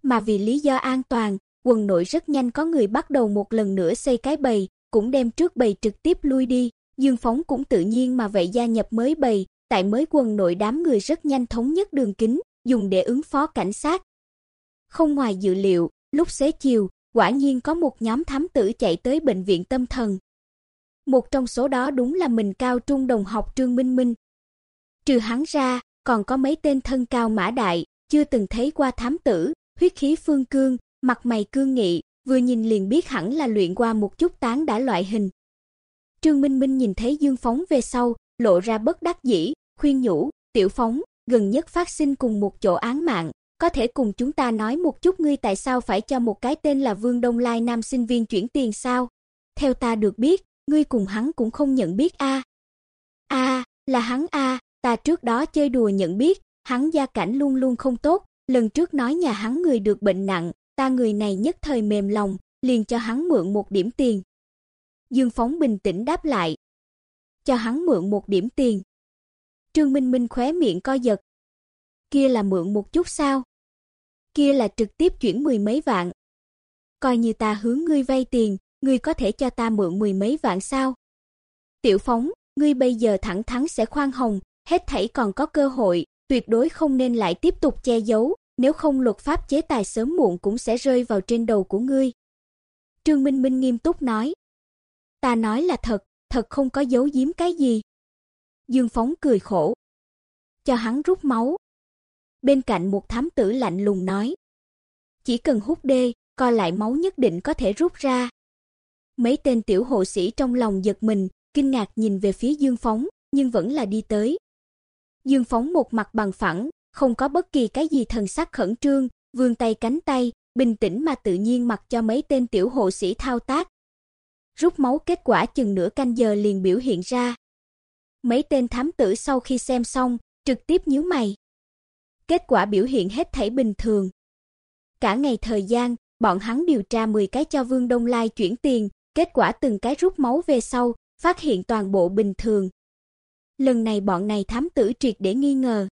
Mà vì lý do an toàn, quần nội rất nhanh có người bắt đầu một lần nữa xây cái bầy, cũng đem trước bầy trực tiếp lui đi, Dương Phóng cũng tự nhiên mà vậy gia nhập mới bầy, tại mới quần nội đám người rất nhanh thống nhất đường kính, dùng để ứng phó cảnh sát. Không ngoài dự liệu, lúc xế chiều, quả nhiên có một nhóm thám tử chạy tới bệnh viện tâm thần. Một trong số đó đúng là mình cao trung đồng học Trương Minh Minh. Trừ hắn ra, còn có mấy tên thân cao mã đại, chưa từng thấy qua thám tử, huyết khí phương cương, mặt mày cương nghị, vừa nhìn liền biết hẳn là luyện qua một chút tán đã loại hình. Trương Minh Minh nhìn thấy Dương Phóng về sau, lộ ra bất đắc dĩ, khuyên nhủ, "Tiểu Phóng, gần nhất phát sinh cùng một chỗ án mạng, có thể cùng chúng ta nói một chút ngươi tại sao phải cho một cái tên là Vương Đông Lai nam sinh viên chuyển tiền sao? Theo ta được biết, ngươi cùng hắn cũng không nhận biết a." "A, là hắn a, ta trước đó chơi đùa nhận biết, hắn gia cảnh luôn luôn không tốt, lần trước nói nhà hắn người được bệnh nặng, ta người này nhất thời mềm lòng, liền cho hắn mượn một điểm tiền." Dương Phóng bình tĩnh đáp lại. Cho hắn mượn một điểm tiền. Trương Minh Minh khóe miệng co giật. Kia là mượn một chút sao? Kia là trực tiếp chuyển mười mấy vạn. Coi như ta hướng ngươi vay tiền, ngươi có thể cho ta mượn mười mấy vạn sao? Tiểu Phóng, ngươi bây giờ thẳng thắn sẽ khoan hồng, hết thảy còn có cơ hội, tuyệt đối không nên lại tiếp tục che giấu, nếu không luật pháp chế tài sớm muộn cũng sẽ rơi vào trên đầu của ngươi. Trương Minh Minh nghiêm túc nói. Ta nói là thật, thật không có giấu giếm cái gì. Dương Phóng cười khổ. Cho hắn rút máu. Bên cạnh một thám tử lạnh lùng nói. Chỉ cần hút đê, co lại máu nhất định có thể rút ra. Mấy tên tiểu hộ sĩ trong lòng giật mình, kinh ngạc nhìn về phía Dương Phóng, nhưng vẫn là đi tới. Dương Phóng một mặt bằng phẳng, không có bất kỳ cái gì thần sắc khẩn trương, vươn tay cánh tay, bình tĩnh mà tự nhiên mặc cho mấy tên tiểu hộ sĩ thao tác, rút máu kết quả chừng nửa canh giờ liền biểu hiện ra. Mấy tên thám tử sau khi xem xong, trực tiếp nhíu mày. Kết quả biểu hiện hết thảy bình thường. Cả ngày thời gian, bọn hắn điều tra 10 cái cho Vương Đông Lai chuyển tiền, kết quả từng cái rút máu về sau, phát hiện toàn bộ bình thường. Lần này bọn này thám tử triệt để nghi ngờ.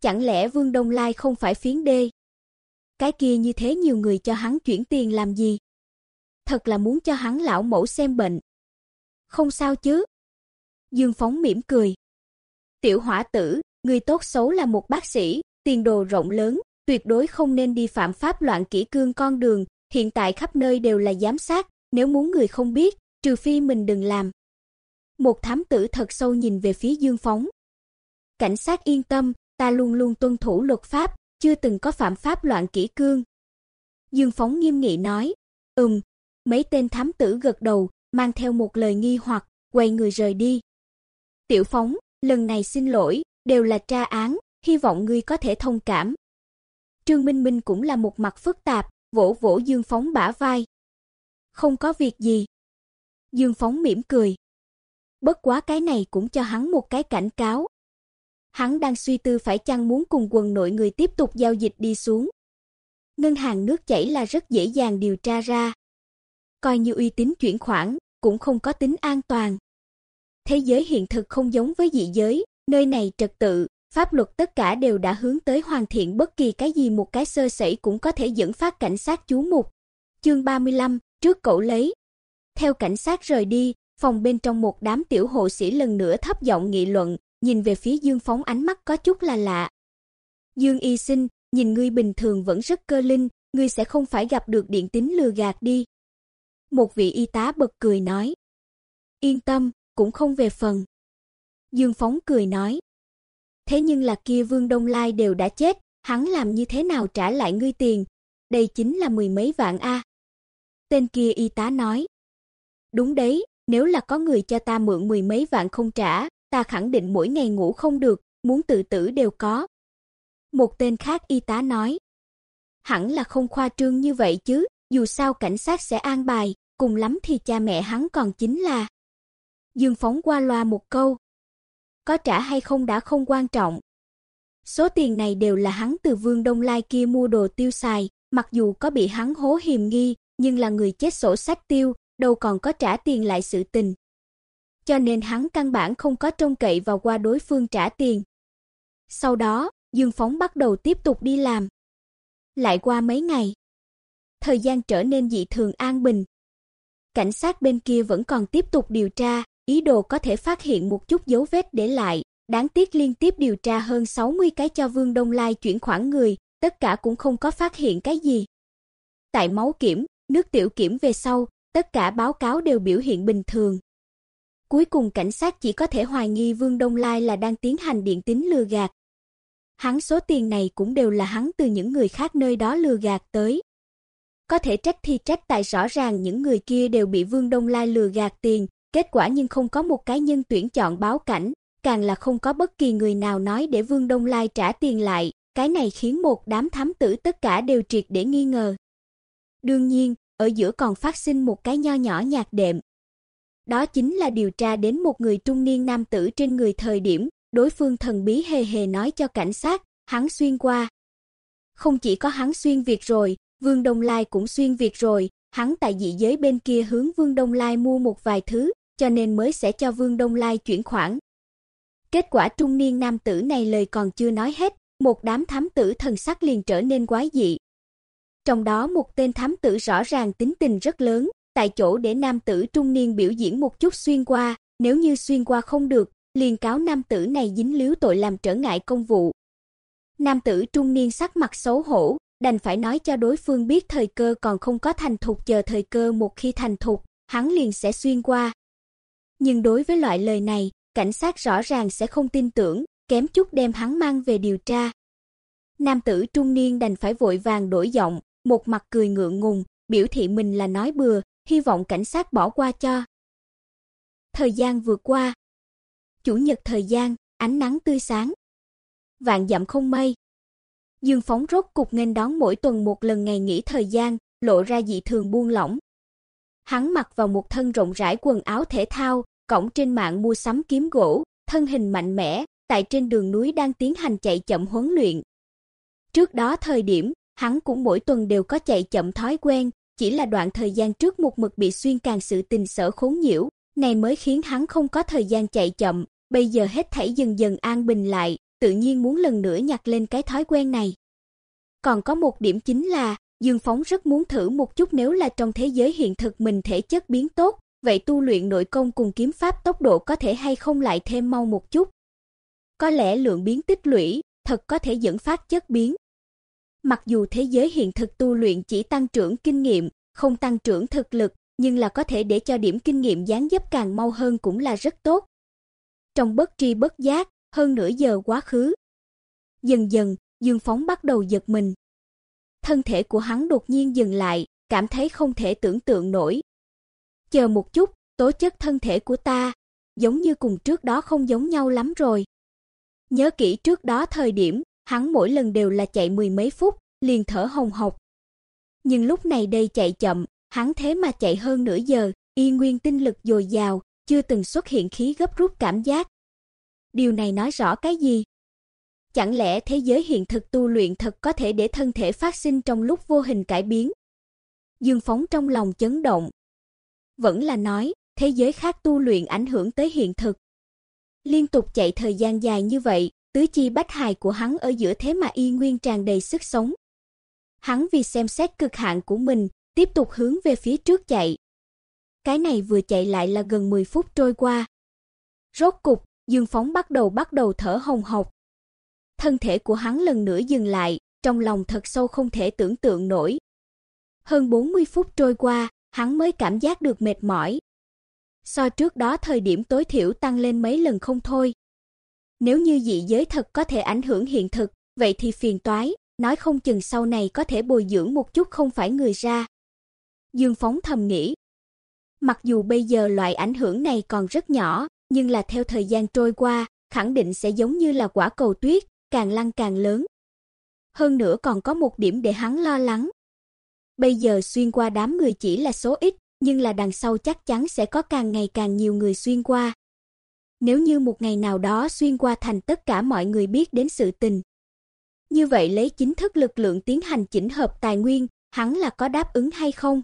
Chẳng lẽ Vương Đông Lai không phải phiến đê? Cái kia như thế nhiều người cho hắn chuyển tiền làm gì? thật là muốn cho hắn lão mẫu xem bệnh. Không sao chứ? Dương Phóng mỉm cười. Tiểu hỏa tử, người tốt xấu là một bác sĩ, tiền đồ rộng lớn, tuyệt đối không nên đi phạm pháp loạn kỷ cương con đường, hiện tại khắp nơi đều là giám sát, nếu muốn người không biết, trừ phi mình đừng làm. Một thám tử thật sâu nhìn về phía Dương Phóng. Cảnh sát yên tâm, ta luôn luôn tuân thủ luật pháp, chưa từng có phạm pháp loạn kỷ cương. Dương Phóng nghiêm nghị nói, "Ừm, Mấy tên thám tử gật đầu, mang theo một lời nghi hoặc, quay người rời đi. Tiểu Phóng, lần này xin lỗi, đều là tra án, hy vọng ngươi có thể thông cảm. Trương Minh Minh cũng là một mặt phức tạp, vỗ vỗ Dương Phóng bả vai. Không có việc gì. Dương Phóng mỉm cười. Bất quá cái này cũng cho hắn một cái cảnh cáo. Hắn đang suy tư phải chăng muốn cùng quần nội người tiếp tục giao dịch đi xuống. Ngân hàng nước chảy là rất dễ dàng điều tra ra coi như uy tín chuyển khoản, cũng không có tính an toàn. Thế giới hiện thực không giống với dị giới, nơi này trật tự, pháp luật tất cả đều đã hướng tới hoàn thiện bất kỳ cái gì một cái sơ sẩy cũng có thể dẫn phát cảnh sát chú mục. Chương 35, trước cậu lấy. Theo cảnh sát rời đi, phòng bên trong một đám tiểu hộ sĩ lần nữa thấp giọng nghị luận, nhìn về phía Dương Phóng ánh mắt có chút là lạ. Dương Y Sinh, nhìn ngươi bình thường vẫn rất cơ linh, ngươi sẽ không phải gặp được điện tín lừa gạt đi. Một vị y tá bật cười nói. Yên tâm, cũng không về phần. Dương Phóng cười nói. Thế nhưng là kia Vương Đông Lai đều đã chết, hắn làm như thế nào trả lại ngươi tiền? Đây chính là mười mấy vạn a. Tên kia y tá nói. Đúng đấy, nếu là có người cho ta mượn mười mấy vạn không trả, ta khẳng định mỗi ngày ngủ không được, muốn tự tử đều có. Một tên khác y tá nói. Hẳn là không khoa trương như vậy chứ, dù sao cảnh sát sẽ an bài, cùng lắm thì cha mẹ hắn còn chính là. Dương phóng qua loa một câu. Có trả hay không đã không quan trọng. Số tiền này đều là hắn từ Vương Đông Lai kia mua đồ tiêu xài, mặc dù có bị hắn hố hiềm nghi, nhưng là người chết sổ sách tiêu, đâu còn có trả tiền lại sự tình. Cho nên hắn căn bản không có trông cậy vào qua đối phương trả tiền. Sau đó, Dương Phóng bắt đầu tiếp tục đi làm. Lại qua mấy ngày, thời gian trở nên dị thường an bình, cảnh sát bên kia vẫn còn tiếp tục điều tra, ý đồ có thể phát hiện một chút dấu vết để lại, đáng tiếc liên tiếp điều tra hơn 60 cái cho Vương Đông Lai chuyển khoản người, tất cả cũng không có phát hiện cái gì. Tại máu kiểm, nước tiểu kiểm về sau, tất cả báo cáo đều biểu hiện bình thường. Cuối cùng cảnh sát chỉ có thể hoài nghi Vương Đông Lai là đang tiến hành điện tín lừa gạt. Hắn số tiền này cũng đều là hắn từ những người khác nơi đó lừa gạt tới. Có thể trách thì trách tại rõ ràng những người kia đều bị Vương Đông Lai lừa gạt tiền, kết quả nhưng không có một cá nhân tuyển chọn báo cảnh, càng là không có bất kỳ người nào nói để Vương Đông Lai trả tiền lại, cái này khiến một đám thám tử tất cả đều triệt để nghi ngờ. Đương nhiên, ở giữa còn phát sinh một cái nho nhỏ nhạc đệm. Đó chính là điều tra đến một người trung niên nam tử trên người thời điểm, đối phương thần bí hề hề nói cho cảnh sát, hắn xuyên qua. Không chỉ có hắn xuyên việc rồi, Vương Đông Lai cũng xuyên việc rồi, hắn tại dị giới bên kia hướng Vương Đông Lai mua một vài thứ, cho nên mới sẽ cho Vương Đông Lai chuyển khoản. Kết quả trung niên nam tử này lời còn chưa nói hết, một đám thám tử thần sắc liền trở nên quái dị. Trong đó một tên thám tử rõ ràng tính tình rất lớn, tại chỗ để nam tử trung niên biểu diễn một chút xuyên qua, nếu như xuyên qua không được, liền cáo nam tử này dính líu tội làm trở ngại công vụ. Nam tử trung niên sắc mặt xấu hổ, đành phải nói cho đối phương biết thời cơ còn không có thành thục chờ thời cơ một khi thành thục, hắn liền sẽ xuyên qua. Nhưng đối với loại lời này, cảnh sát rõ ràng sẽ không tin tưởng, kém chút đem hắn mang về điều tra. Nam tử trung niên đành phải vội vàng đổi giọng, một mặt cười ngượng ngùng, biểu thị mình là nói bừa, hy vọng cảnh sát bỏ qua cho. Thời gian vừa qua. Chủ nhật thời gian, ánh nắng tươi sáng. Vạn dặm không mây. Dương phóng rốt cục nghênh đón mỗi tuần một lần ngày nghỉ thời gian, lộ ra dị thường buông lỏng. Hắn mặc vào một thân rộng rãi quần áo thể thao, cổng trên mạng mua sắm kiếm gỗ, thân hình mạnh mẽ, tại trên đường núi đang tiến hành chạy chậm huấn luyện. Trước đó thời điểm, hắn cũng mỗi tuần đều có chạy chậm thói quen, chỉ là đoạn thời gian trước một mực bị xuyên càng sự tình sở khốn nhiễu, này mới khiến hắn không có thời gian chạy chậm, bây giờ hết thảy dần dần an bình lại, tự nhiên muốn lần nữa nhặt lên cái thói quen này. Còn có một điểm chính là, Dương Phóng rất muốn thử một chút nếu là trong thế giới hiện thực mình thể chất biến tốt, vậy tu luyện nội công cùng kiếm pháp tốc độ có thể hay không lại thêm mau một chút. Có lẽ lượng biến tích lũy thật có thể dẫn phát chất biến. Mặc dù thế giới hiện thực tu luyện chỉ tăng trưởng kinh nghiệm, không tăng trưởng thực lực, nhưng là có thể để cho điểm kinh nghiệm gián dấp càng mau hơn cũng là rất tốt. Trong bất tri bất giác, hơn nửa giờ quá khứ. Dần dần, Dương Phóng bắt đầu giật mình. Thân thể của hắn đột nhiên dừng lại, cảm thấy không thể tưởng tượng nổi. Chờ một chút, tố chất thân thể của ta, giống như cùng trước đó không giống nhau lắm rồi. Nhớ kỹ trước đó thời điểm, hắn mỗi lần đều là chạy mười mấy phút, liền thở hồng hộc. Nhưng lúc này đây chạy chậm, hắn thế mà chạy hơn nửa giờ, y nguyên tinh lực dồi dào, chưa từng xuất hiện khí gấp rút cảm giác. Điều này nói rõ cái gì? Chẳng lẽ thế giới hiện thực tu luyện thật có thể để thân thể phát sinh trong lúc vô hình cải biến? Dương Phóng trong lòng chấn động. Vẫn là nói, thế giới khác tu luyện ảnh hưởng tới hiện thực. Liên tục chạy thời gian dài như vậy, tứ chi bách hài của hắn ở giữa thế mà y nguyên tràn đầy sức sống. Hắn vì xem xét cực hạn của mình, tiếp tục hướng về phía trước chạy. Cái này vừa chạy lại là gần 10 phút trôi qua. Rốt cục, Dương Phóng bắt đầu bắt đầu thở hồng hộc. Thân thể của hắn lần nữa dừng lại, trong lòng thật sâu không thể tưởng tượng nổi. Hơn 40 phút trôi qua, hắn mới cảm giác được mệt mỏi. So trước đó thời điểm tối thiểu tăng lên mấy lần không thôi. Nếu như dị giới thật có thể ảnh hưởng hiện thực, vậy thì phiền toái, nói không chừng sau này có thể bồi dưỡng một chút không phải người ra. Dương Phóng thầm nghĩ. Mặc dù bây giờ loại ảnh hưởng này còn rất nhỏ, nhưng là theo thời gian trôi qua, khẳng định sẽ giống như là quả cầu tuyết, càng lăn càng lớn. Hơn nữa còn có một điểm để hắn lo lắng. Bây giờ xuyên qua đám người chỉ là số ít, nhưng là đằng sau chắc chắn sẽ có càng ngày càng nhiều người xuyên qua. Nếu như một ngày nào đó xuyên qua thành tất cả mọi người biết đến sự tình. Như vậy lấy chính thức lực lượng tiến hành chỉnh hợp tài nguyên, hắn là có đáp ứng hay không?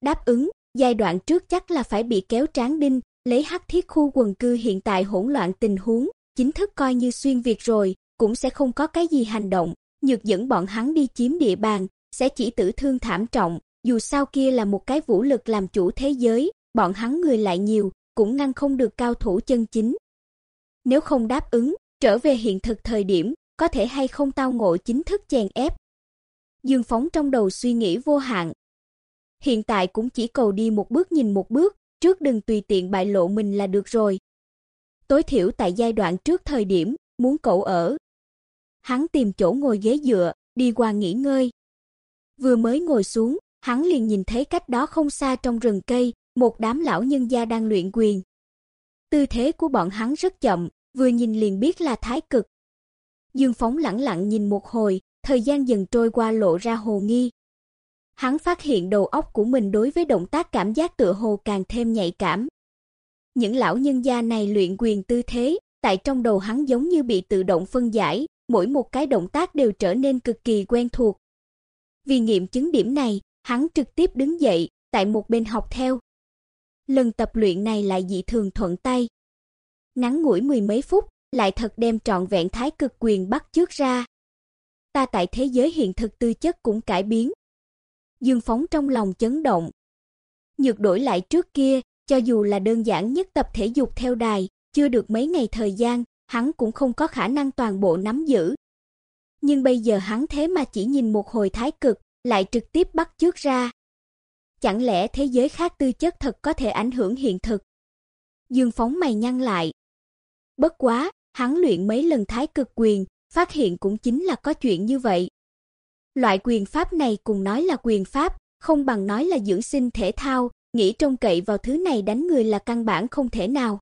Đáp ứng, giai đoạn trước chắc là phải bị kéo tráng đinh, lấy hắc thiết khu quần cư hiện tại hỗn loạn tình huống, chính thức coi như xuyên việc rồi, cũng sẽ không có cái gì hành động, nhược dẫn bọn hắn đi chiếm địa bàn, sẽ chỉ tử thương thảm trọng, dù sao kia là một cái vũ lực làm chủ thế giới, bọn hắn người lại nhiều, cũng ngăn không được cao thủ chân chính. Nếu không đáp ứng, trở về hiện thực thời điểm, có thể hay không tao ngộ chính thức chèn ép. Dương Phóng trong đầu suy nghĩ vô hạn. Hiện tại cũng chỉ cầu đi một bước nhìn một bước, trước đừng tùy tiện bại lộ mình là được rồi. Tối thiểu tại giai đoạn trước thời điểm, muốn cậu ở. Hắn tìm chỗ ngồi ghế dựa, đi qua nghỉ ngơi. Vừa mới ngồi xuống, hắn liền nhìn thấy cách đó không xa trong rừng cây, một đám lão nhân gia đang luyện quyền. Tư thế của bọn hắn rất chậm, vừa nhìn liền biết là thái cực. Dương Phóng lẳng lặng nhìn một hồi, thời gian dần trôi qua lộ ra hồ nghi. Hắn phát hiện đầu óc của mình đối với động tác cảm giác tựa hồ càng thêm nhạy cảm. Những lão nhân gia này luyện quyền tư thế, tại trong đầu hắn giống như bị tự động phân giải, mỗi một cái động tác đều trở nên cực kỳ quen thuộc. Vì nghiệm chứng điểm này, hắn trực tiếp đứng dậy, tại một bên học theo. Lần tập luyện này lại dị thường thuận tay. Ngắn ngủi mười mấy phút, lại thật đem trọn vẹn thái cực quyền bắt trước ra. Ta tại thế giới hiện thực tư chất cũng cải biến. Dương Phóng trong lòng chấn động. Nhược đổi lại trước kia, cho dù là đơn giản nhất tập thể dục theo đài, chưa được mấy ngày thời gian, hắn cũng không có khả năng toàn bộ nắm giữ. Nhưng bây giờ hắn thế mà chỉ nhìn một hồi thái cực, lại trực tiếp bắt chước ra. Chẳng lẽ thế giới khác tư chất thật có thể ảnh hưởng hiện thực? Dương Phóng mày nhăn lại. Bất quá, hắn luyện mấy lần thái cực quyền, phát hiện cũng chính là có chuyện như vậy. Loại quyền pháp này cùng nói là quyền pháp, không bằng nói là dưỡng sinh thể thao, nghĩ trông cậy vào thứ này đánh người là căn bản không thể nào.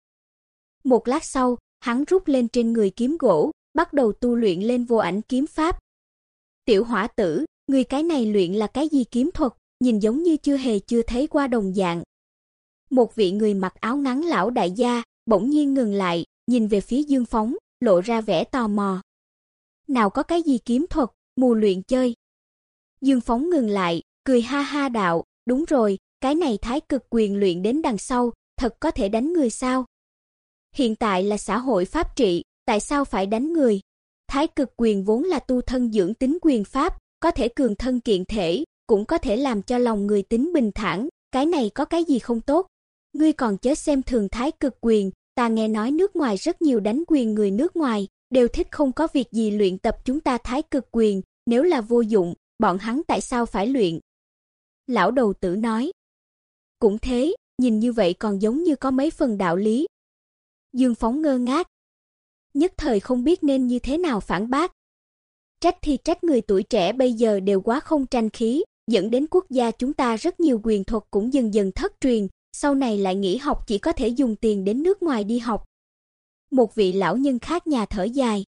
Một lát sau, hắn rút lên trên người kiếm gỗ, bắt đầu tu luyện lên vô ảnh kiếm pháp. Tiểu hỏa tử, người cái này luyện là cái gì kiếm thuật, nhìn giống như chưa hề chưa thấy qua đồng dạng. Một vị người mặc áo ngắn lão đại gia, bỗng nhiên ngừng lại, nhìn về phía Dương Phóng, lộ ra vẻ tò mò. Nào có cái gì kiếm thuật, mù luyện chơi. Dương Phóng ngừng lại, cười ha ha đạo, đúng rồi, cái này thái cực quyền luyện đến đằng sau, thật có thể đánh người sao? Hiện tại là xã hội pháp trị, tại sao phải đánh người? Thái cực quyền vốn là tu thân dưỡng tính quyền pháp, có thể cường thân kiện thể, cũng có thể làm cho lòng người tính bình thản, cái này có cái gì không tốt? Ngươi còn chớ xem thường thái cực quyền, ta nghe nói nước ngoài rất nhiều đánh quyền người nước ngoài, đều thích không có việc gì luyện tập chúng ta thái cực quyền, nếu là vô dụng, bọn hắn tại sao phải luyện? Lão đầu tử nói. Cũng thế, nhìn như vậy còn giống như có mấy phần đạo lý. Dương Phóng ngơ ngác. Nhất thời không biết nên như thế nào phản bác. Trách thì trách người tuổi trẻ bây giờ đều quá không tranh khí, dẫn đến quốc gia chúng ta rất nhiều quyền thuật cũng dần dần thất truyền, sau này lại nghỉ học chỉ có thể dùng tiền đến nước ngoài đi học. Một vị lão nhân khác nhà thở dài.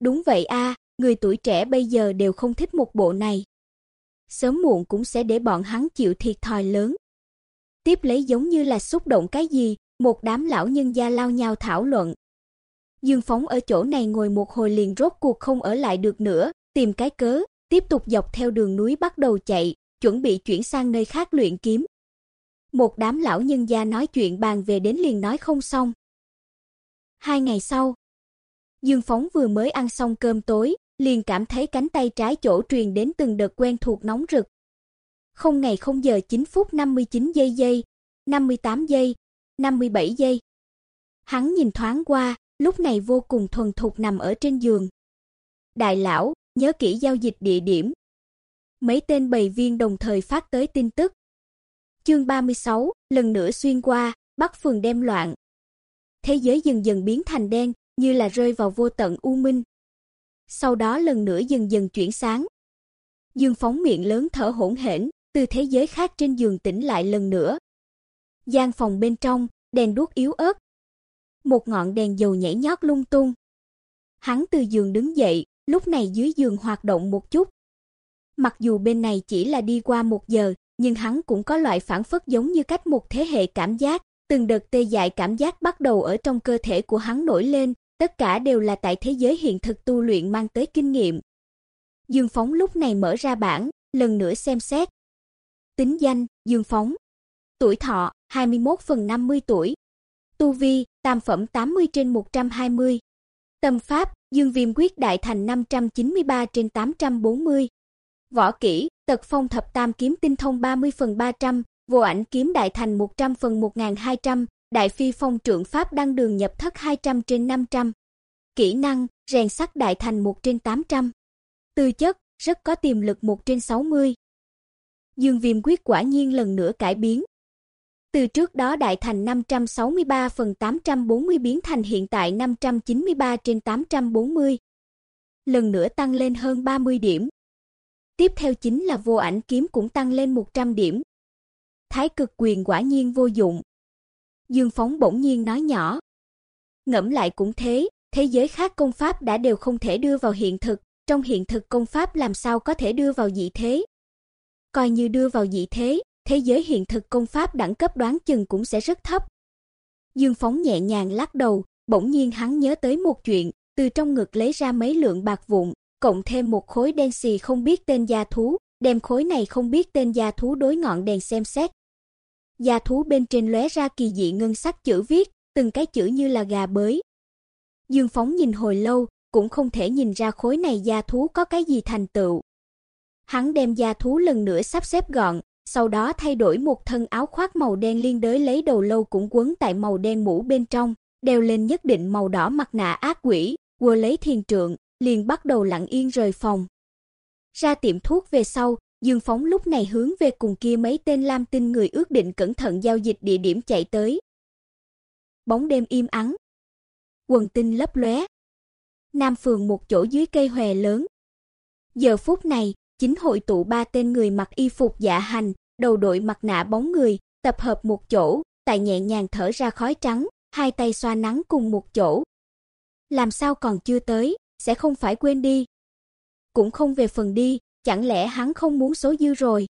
Đúng vậy a, người tuổi trẻ bây giờ đều không thích một bộ này. Sớm muộn cũng sẽ để bọn hắn chịu thiệt thòi lớn. Tiếp lấy giống như là xúc động cái gì, một đám lão nhân gia lao nhau thảo luận. Dương Phóng ở chỗ này ngồi một hồi liền rốt cuộc không ở lại được nữa, tìm cái cớ, tiếp tục dọc theo đường núi bắt đầu chạy, chuẩn bị chuyển sang nơi khác luyện kiếm. Một đám lão nhân gia nói chuyện bàn về đến liền nói không xong. Hai ngày sau, Dương Phóng vừa mới ăn xong cơm tối, liền cảm thấy cánh tay trái chỗ truyền đến từng đợt quen thuộc nóng rực. Không ngày không giờ 9 phút 59 giây giây, 58 giây, 57 giây. Hắn nhìn thoáng qua, lúc này vô cùng thuần thục nằm ở trên giường. Đại lão, nhớ kỹ giao dịch địa điểm. Mấy tên bầy viên đồng thời phát tới tin tức. Chương 36, lần nữa xuyên qua, Bắc phường đem loạn. Thế giới dần dần biến thành đen, như là rơi vào vô tận u minh. Sau đó lần nữa dần dần chuyển sáng. Dương phóng miệng lớn thở hỗn hển, từ thế giới khác trên giường tỉnh lại lần nữa. Gian phòng bên trong, đèn đuốc yếu ớt. Một ngọn đèn dầu nhảy nhót lung tung. Hắn từ giường đứng dậy, lúc này dưới giường hoạt động một chút. Mặc dù bên này chỉ là đi qua một giờ, nhưng hắn cũng có loại phản phất giống như cách một thế hệ cảm giác, từng đợt tê dại cảm giác bắt đầu ở trong cơ thể của hắn nổi lên, tất cả đều là tại thế giới hiện thực tu luyện mang tới kinh nghiệm. Dương Phóng lúc này mở ra bảng, lần nữa xem xét. Tính danh: Dương Phóng. Tuổi thọ: 21 phần 50 tuổi. Tu vi: Tam phẩm 80 trên 120. Tâm pháp: Dương Viêm quyết đại thành 593 trên 840. Võ kỹ: Tật phong thập tam kiếm tinh thông 30 phần 300, vô ảnh kiếm đại thành 100 phần 1200, đại phi phong trượng pháp đăng đường nhập thất 200 trên 500. Kỹ năng: rèn sắt đại thành 1 trên 800. Tư chất, rất có tiềm lực 1 trên 60. Dương Viêm quyết quả nhiên lần nữa cải biến. Từ trước đó đại thành 563 phần 840 biến thành hiện tại 593 trên 840. Lần nữa tăng lên hơn 30 điểm. Tiếp theo chính là vô ảnh kiếm cũng tăng lên 100 điểm. Thái cực quyền quả nhiên vô dụng. Dương Phóng bỗng nhiên nói nhỏ. Ngẫm lại cũng thế, thế giới khác công pháp đã đều không thể đưa vào hiện thực, trong hiện thực công pháp làm sao có thể đưa vào dị thế? Coi như đưa vào dị thế, thế giới hiện thực công pháp đẳng cấp đoán chừng cũng sẽ rất thấp. Dương Phóng nhẹ nhàng lắc đầu, bỗng nhiên hắn nhớ tới một chuyện, từ trong ngực lấy ra mấy lượng bạc vụn, cộng thêm một khối đen xì không biết tên gia thú, đem khối này không biết tên gia thú đối ngọn đèn xem xét. Gia thú bên trên lóe ra kỳ dị ngân sắc chữ viết, từng cái chữ như là gà bới. Dương Phóng nhìn hồi lâu, cũng không thể nhìn ra khối này gia thú có cái gì thành tựu. Hắn đem gia thú lần nữa sắp xếp gọn, sau đó thay đổi một thân áo khoác màu đen liên đới lấy đầu lâu cũng quấn tại màu đen mũ bên trong, đeo lên nhất định màu đỏ mặt nạ ác quỷ, quơ lấy thiền trượng, liền bắt đầu lặng yên rời phòng. Ra tiệm thuốc về sau, Dương Phóng lúc này hướng về cùng kia mấy tên lam tinh người ước định cẩn thận giao dịch địa điểm chạy tới. Bóng đêm im ắng. Quần tinh lấp lóe. Nam phường một chỗ dưới cây hòe lớn. Giờ phút này, chính hội tụ ba tên người mặc y phục dạ hành, đầu đội mặt nạ bóng người, tập hợp một chỗ, tại nhẹ nhàng thở ra khói trắng, hai tay xoa nắng cùng một chỗ. Làm sao còn chưa tới, sẽ không phải quên đi. Cũng không về phần đi, chẳng lẽ hắn không muốn số dư rồi?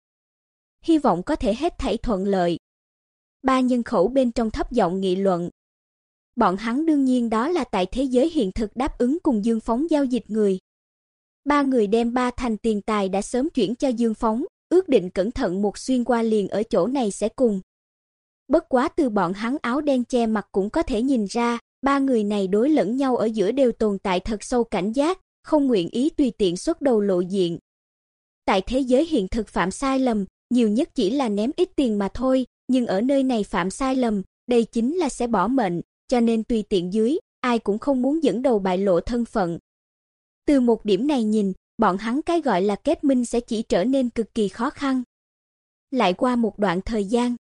Hy vọng có thể hết thảy thuận lợi. Ba nhân khẩu bên trong thấp giọng nghị luận. Bọn hắn đương nhiên đó là tại thế giới hiện thực đáp ứng cùng Dương Phóng giao dịch người. Ba người đem ba thành tiền tài đã sớm chuyển cho Dương Phóng, ước định cẩn thận một xuyên qua liền ở chỗ này sẽ cùng. Bất quá từ bọn hắn áo đen che mặt cũng có thể nhìn ra, ba người này đối lẫn nhau ở giữa đều tồn tại thật sâu cảnh giác, không nguyện ý tùy tiện xuất đầu lộ diện. Tại thế giới hiện thực phạm sai lầm, nhiều nhất chỉ là ném ít tiền mà thôi, nhưng ở nơi này phạm sai lầm, đây chính là sẽ bỏ mệnh, cho nên tùy tiện dưới, ai cũng không muốn dẫn đầu bại lộ thân phận. Từ một điểm này nhìn, bọn hắn cái gọi là kết minh sẽ chỉ trở nên cực kỳ khó khăn. Lại qua một đoạn thời gian,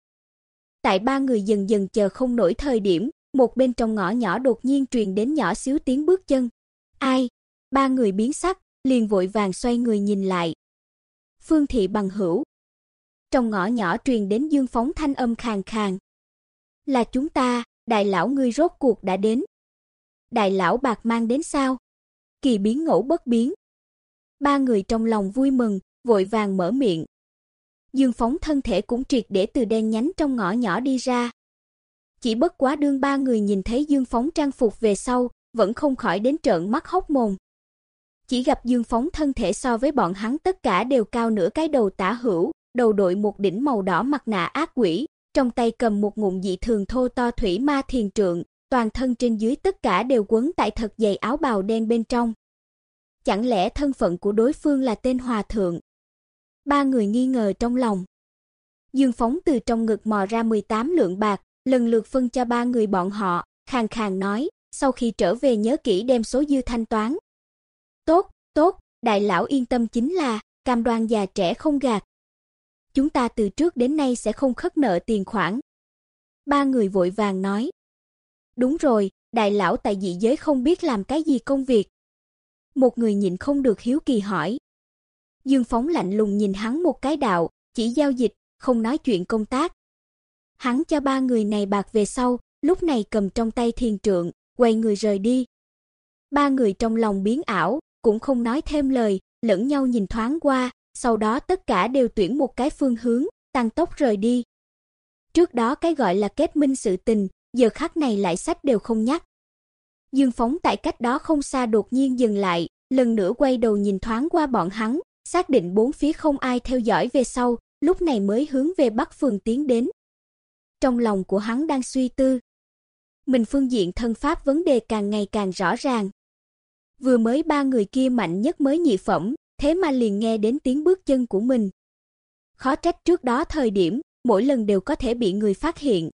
tại ba người dần dần chờ không nổi thời điểm, một bên trong ngõ nhỏ đột nhiên truyền đến nhỏ xíu tiếng bước chân. Ai? Ba người biến sắc, liền vội vàng xoay người nhìn lại. Phương thị bằng hữu. Trong ngõ nhỏ truyền đến Dương Phóng thanh âm khàn khàn. Là chúng ta, đại lão ngươi rốt cuộc đã đến. Đại lão bạc mang đến sao? Kỳ biến ngẫu bất biến. Ba người trong lòng vui mừng, vội vàng mở miệng. Dương Phóng thân thể cũng triệt để từ đen nhánh trong ngõ nhỏ đi ra. Chỉ bất quá đương ba người nhìn thấy Dương Phóng trang phục về sau, vẫn không khỏi đến trợn mắt hốc mồm. Chỉ gặp Dương Phóng thân thể so với bọn hắn tất cả đều cao nửa cái đầu tả hữu, đầu đội một đỉnh màu đỏ mặt nạ ác quỷ, trong tay cầm một ngụm dị thường thô to thủy ma thiền trượng, toàn thân trên dưới tất cả đều quấn tại thật dày áo bào đen bên trong. Chẳng lẽ thân phận của đối phương là tên hòa thượng? Ba người nghi ngờ trong lòng. Dương Phóng từ trong ngực mò ra 18 lượng bạc, lần lượt phân cho ba người bọn họ, khàn khàn nói, sau khi trở về nhớ kỹ đem số dư thanh toán. Tốt, tốt, đại lão yên tâm chính là, cam đoan già trẻ không gạt. Chúng ta từ trước đến nay sẽ không khất nợ tiền khoản. Ba người vội vàng nói. Đúng rồi, đại lão tại dị giới không biết làm cái gì công việc. Một người nhịn không được hiếu kỳ hỏi. Dương Phóng lạnh lùng nhìn hắn một cái đạo, chỉ giao dịch, không nói chuyện công tác. Hắn cho ba người này bạc về sau, lúc này cầm trong tay thiền trượng, quay người rời đi. Ba người trong lòng biến ảo, cũng không nói thêm lời, lẫn nhau nhìn thoáng qua, sau đó tất cả đều tuyển một cái phương hướng, tăng tốc rời đi. Trước đó cái gọi là kết minh sự tình, giờ khắc này lại sách đều không nhắc. Dương Phóng tại cách đó không xa đột nhiên dừng lại, lần nữa quay đầu nhìn thoáng qua bọn hắn, xác định bốn phía không ai theo dõi về sau, lúc này mới hướng về Bắc phường tiến đến. Trong lòng của hắn đang suy tư. Mình phương diện thân pháp vấn đề càng ngày càng rõ ràng. Vừa mới ba người kia mạnh nhất mới nhị phẩm, thế mà liền nghe đến tiếng bước chân của mình. Khó trách trước đó thời điểm, mỗi lần đều có thể bị người phát hiện.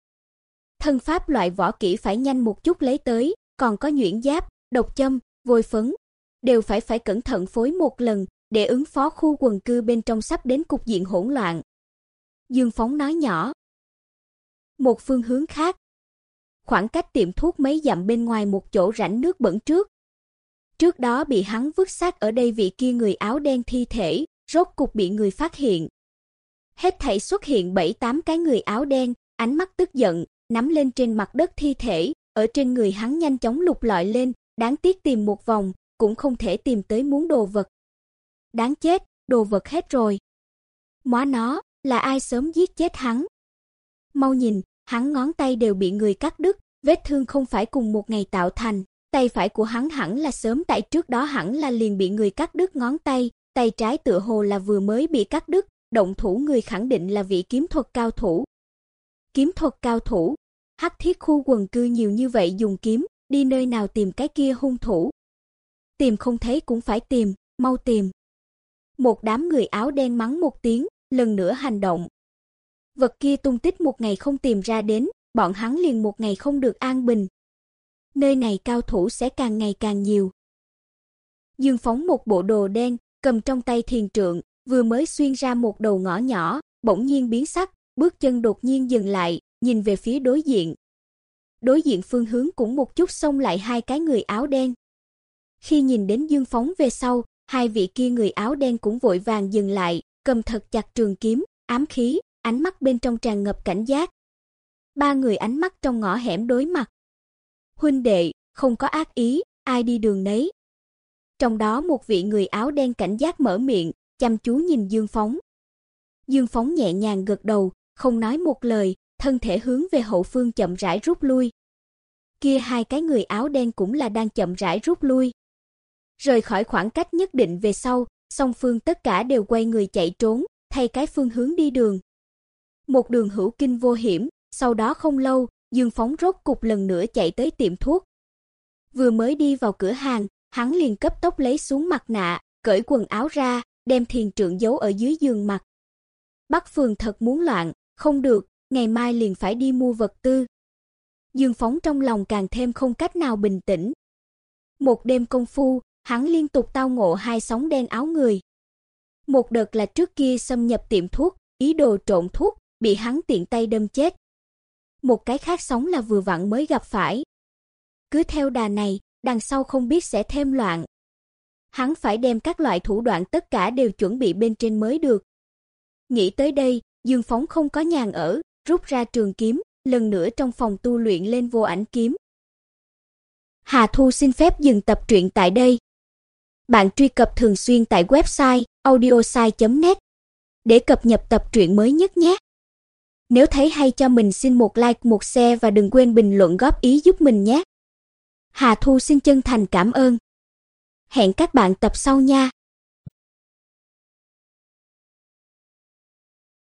Thân pháp loại võ kỹ phải nhanh một chút lấy tới, còn có nhuyễn giáp, độc châm, vôi phấn, đều phải phải cẩn thận phối một lần để ứng phó khu quần cư bên trong sắp đến cục diện hỗn loạn. Dương Phóng nói nhỏ. Một phương hướng khác, khoảng cách tiệm thuốc mấy dặm bên ngoài một chỗ rãnh nước bẩn trước. Trước đó bị hắn vứt xác ở đây vị kia người áo đen thi thể, rốt cục bị người phát hiện. Hết thảy xuất hiện bảy tám cái người áo đen, ánh mắt tức giận, nắm lên trên mặt đất thi thể, ở trên người hắn nhanh chóng lục lọi lên, đáng tiếc tìm một vòng, cũng không thể tìm tới muốn đồ vật. Đáng chết, đồ vật hết rồi. Móa nó, là ai sớm giết chết hắn? Mau nhìn, hắn ngón tay đều bị người cắt đứt, vết thương không phải cùng một ngày tạo thành, tay phải của hắn hẳn là sớm tại trước đó hẳn là liền bị người cắt đứt ngón tay, tay trái tựa hồ là vừa mới bị cắt đứt, động thủ người khẳng định là vị kiếm thuật cao thủ. Kiếm thuật cao thủ, hắc thiết khu quần cư nhiều như vậy dùng kiếm, đi nơi nào tìm cái kia hung thủ. Tìm không thấy cũng phải tìm, mau tìm. Một đám người áo đen mắng một tiếng, lần nữa hành động. Vật kia tung tích một ngày không tìm ra đến, bọn hắn liền một ngày không được an bình. Nơi này cao thủ sẽ càng ngày càng nhiều. Dương phóng một bộ đồ đen, cầm trong tay thiền trượng, vừa mới xuyên ra một đầu ngõ nhỏ, bỗng nhiên biến sắc, bước chân đột nhiên dừng lại, nhìn về phía đối diện. Đối diện phương hướng cũng một chút xông lại hai cái người áo đen. Khi nhìn đến Dương Phóng về sau, hai vị kia người áo đen cũng vội vàng dừng lại, cầm thật chặt trường kiếm, ám khí, ánh mắt bên trong tràn ngập cảnh giác. Ba người ánh mắt trong ngõ hẻm đối mặt. Huynh đệ, không có ác ý, ai đi đường nấy. Trong đó một vị người áo đen cảnh giác mở miệng, chăm chú nhìn Dương Phóng. Dương Phóng nhẹ nhàng gật đầu, không nói một lời, thân thể hướng về hậu phương chậm rãi rút lui. Kia hai cái người áo đen cũng là đang chậm rãi rút lui. Rời khỏi khoảng cách nhất định về sau, song phương tất cả đều quay người chạy trốn, thay cái phương hướng đi đường. Một đường hữu kinh vô hiểm, sau đó không lâu, Dương Phóng rốt cục lần nữa chạy tới tiệm thuốc. Vừa mới đi vào cửa hàng, hắn liền cấp tốc lấy xuống mặt nạ, cởi quần áo ra, đem thiền trượng giấu ở dưới giường mặt. Bắc phương thật muốn loạn, không được, ngày mai liền phải đi mua vật tư. Dương Phóng trong lòng càng thêm không cách nào bình tĩnh. Một đêm công phu, hắn liên tục tao ngộ hai sóng đen áo người. Một đợt là trước kia xâm nhập tiệm thuốc, ý đồ trộn thuốc, bị hắn tiện tay đâm chết. Một cái khác sóng là vừa vặn mới gặp phải. Cứ theo đà này, đằng sau không biết sẽ thêm loạn. Hắn phải đem các loại thủ đoạn tất cả đều chuẩn bị bên trên mới được. Nghĩ tới đây, Dương Phóng không có nhàn ở, rút ra trường kiếm, lần nữa trong phòng tu luyện lên vô ảnh kiếm. Hà Thu xin phép dừng tập truyện tại đây. Bạn truy cập thường xuyên tại website audiosai.net để cập nhật tập truyện mới nhất nhé. Nếu thấy hay cho mình xin một like, một share và đừng quên bình luận góp ý giúp mình nhé. Hà Thu xin chân thành cảm ơn. Hẹn các bạn tập sau nha.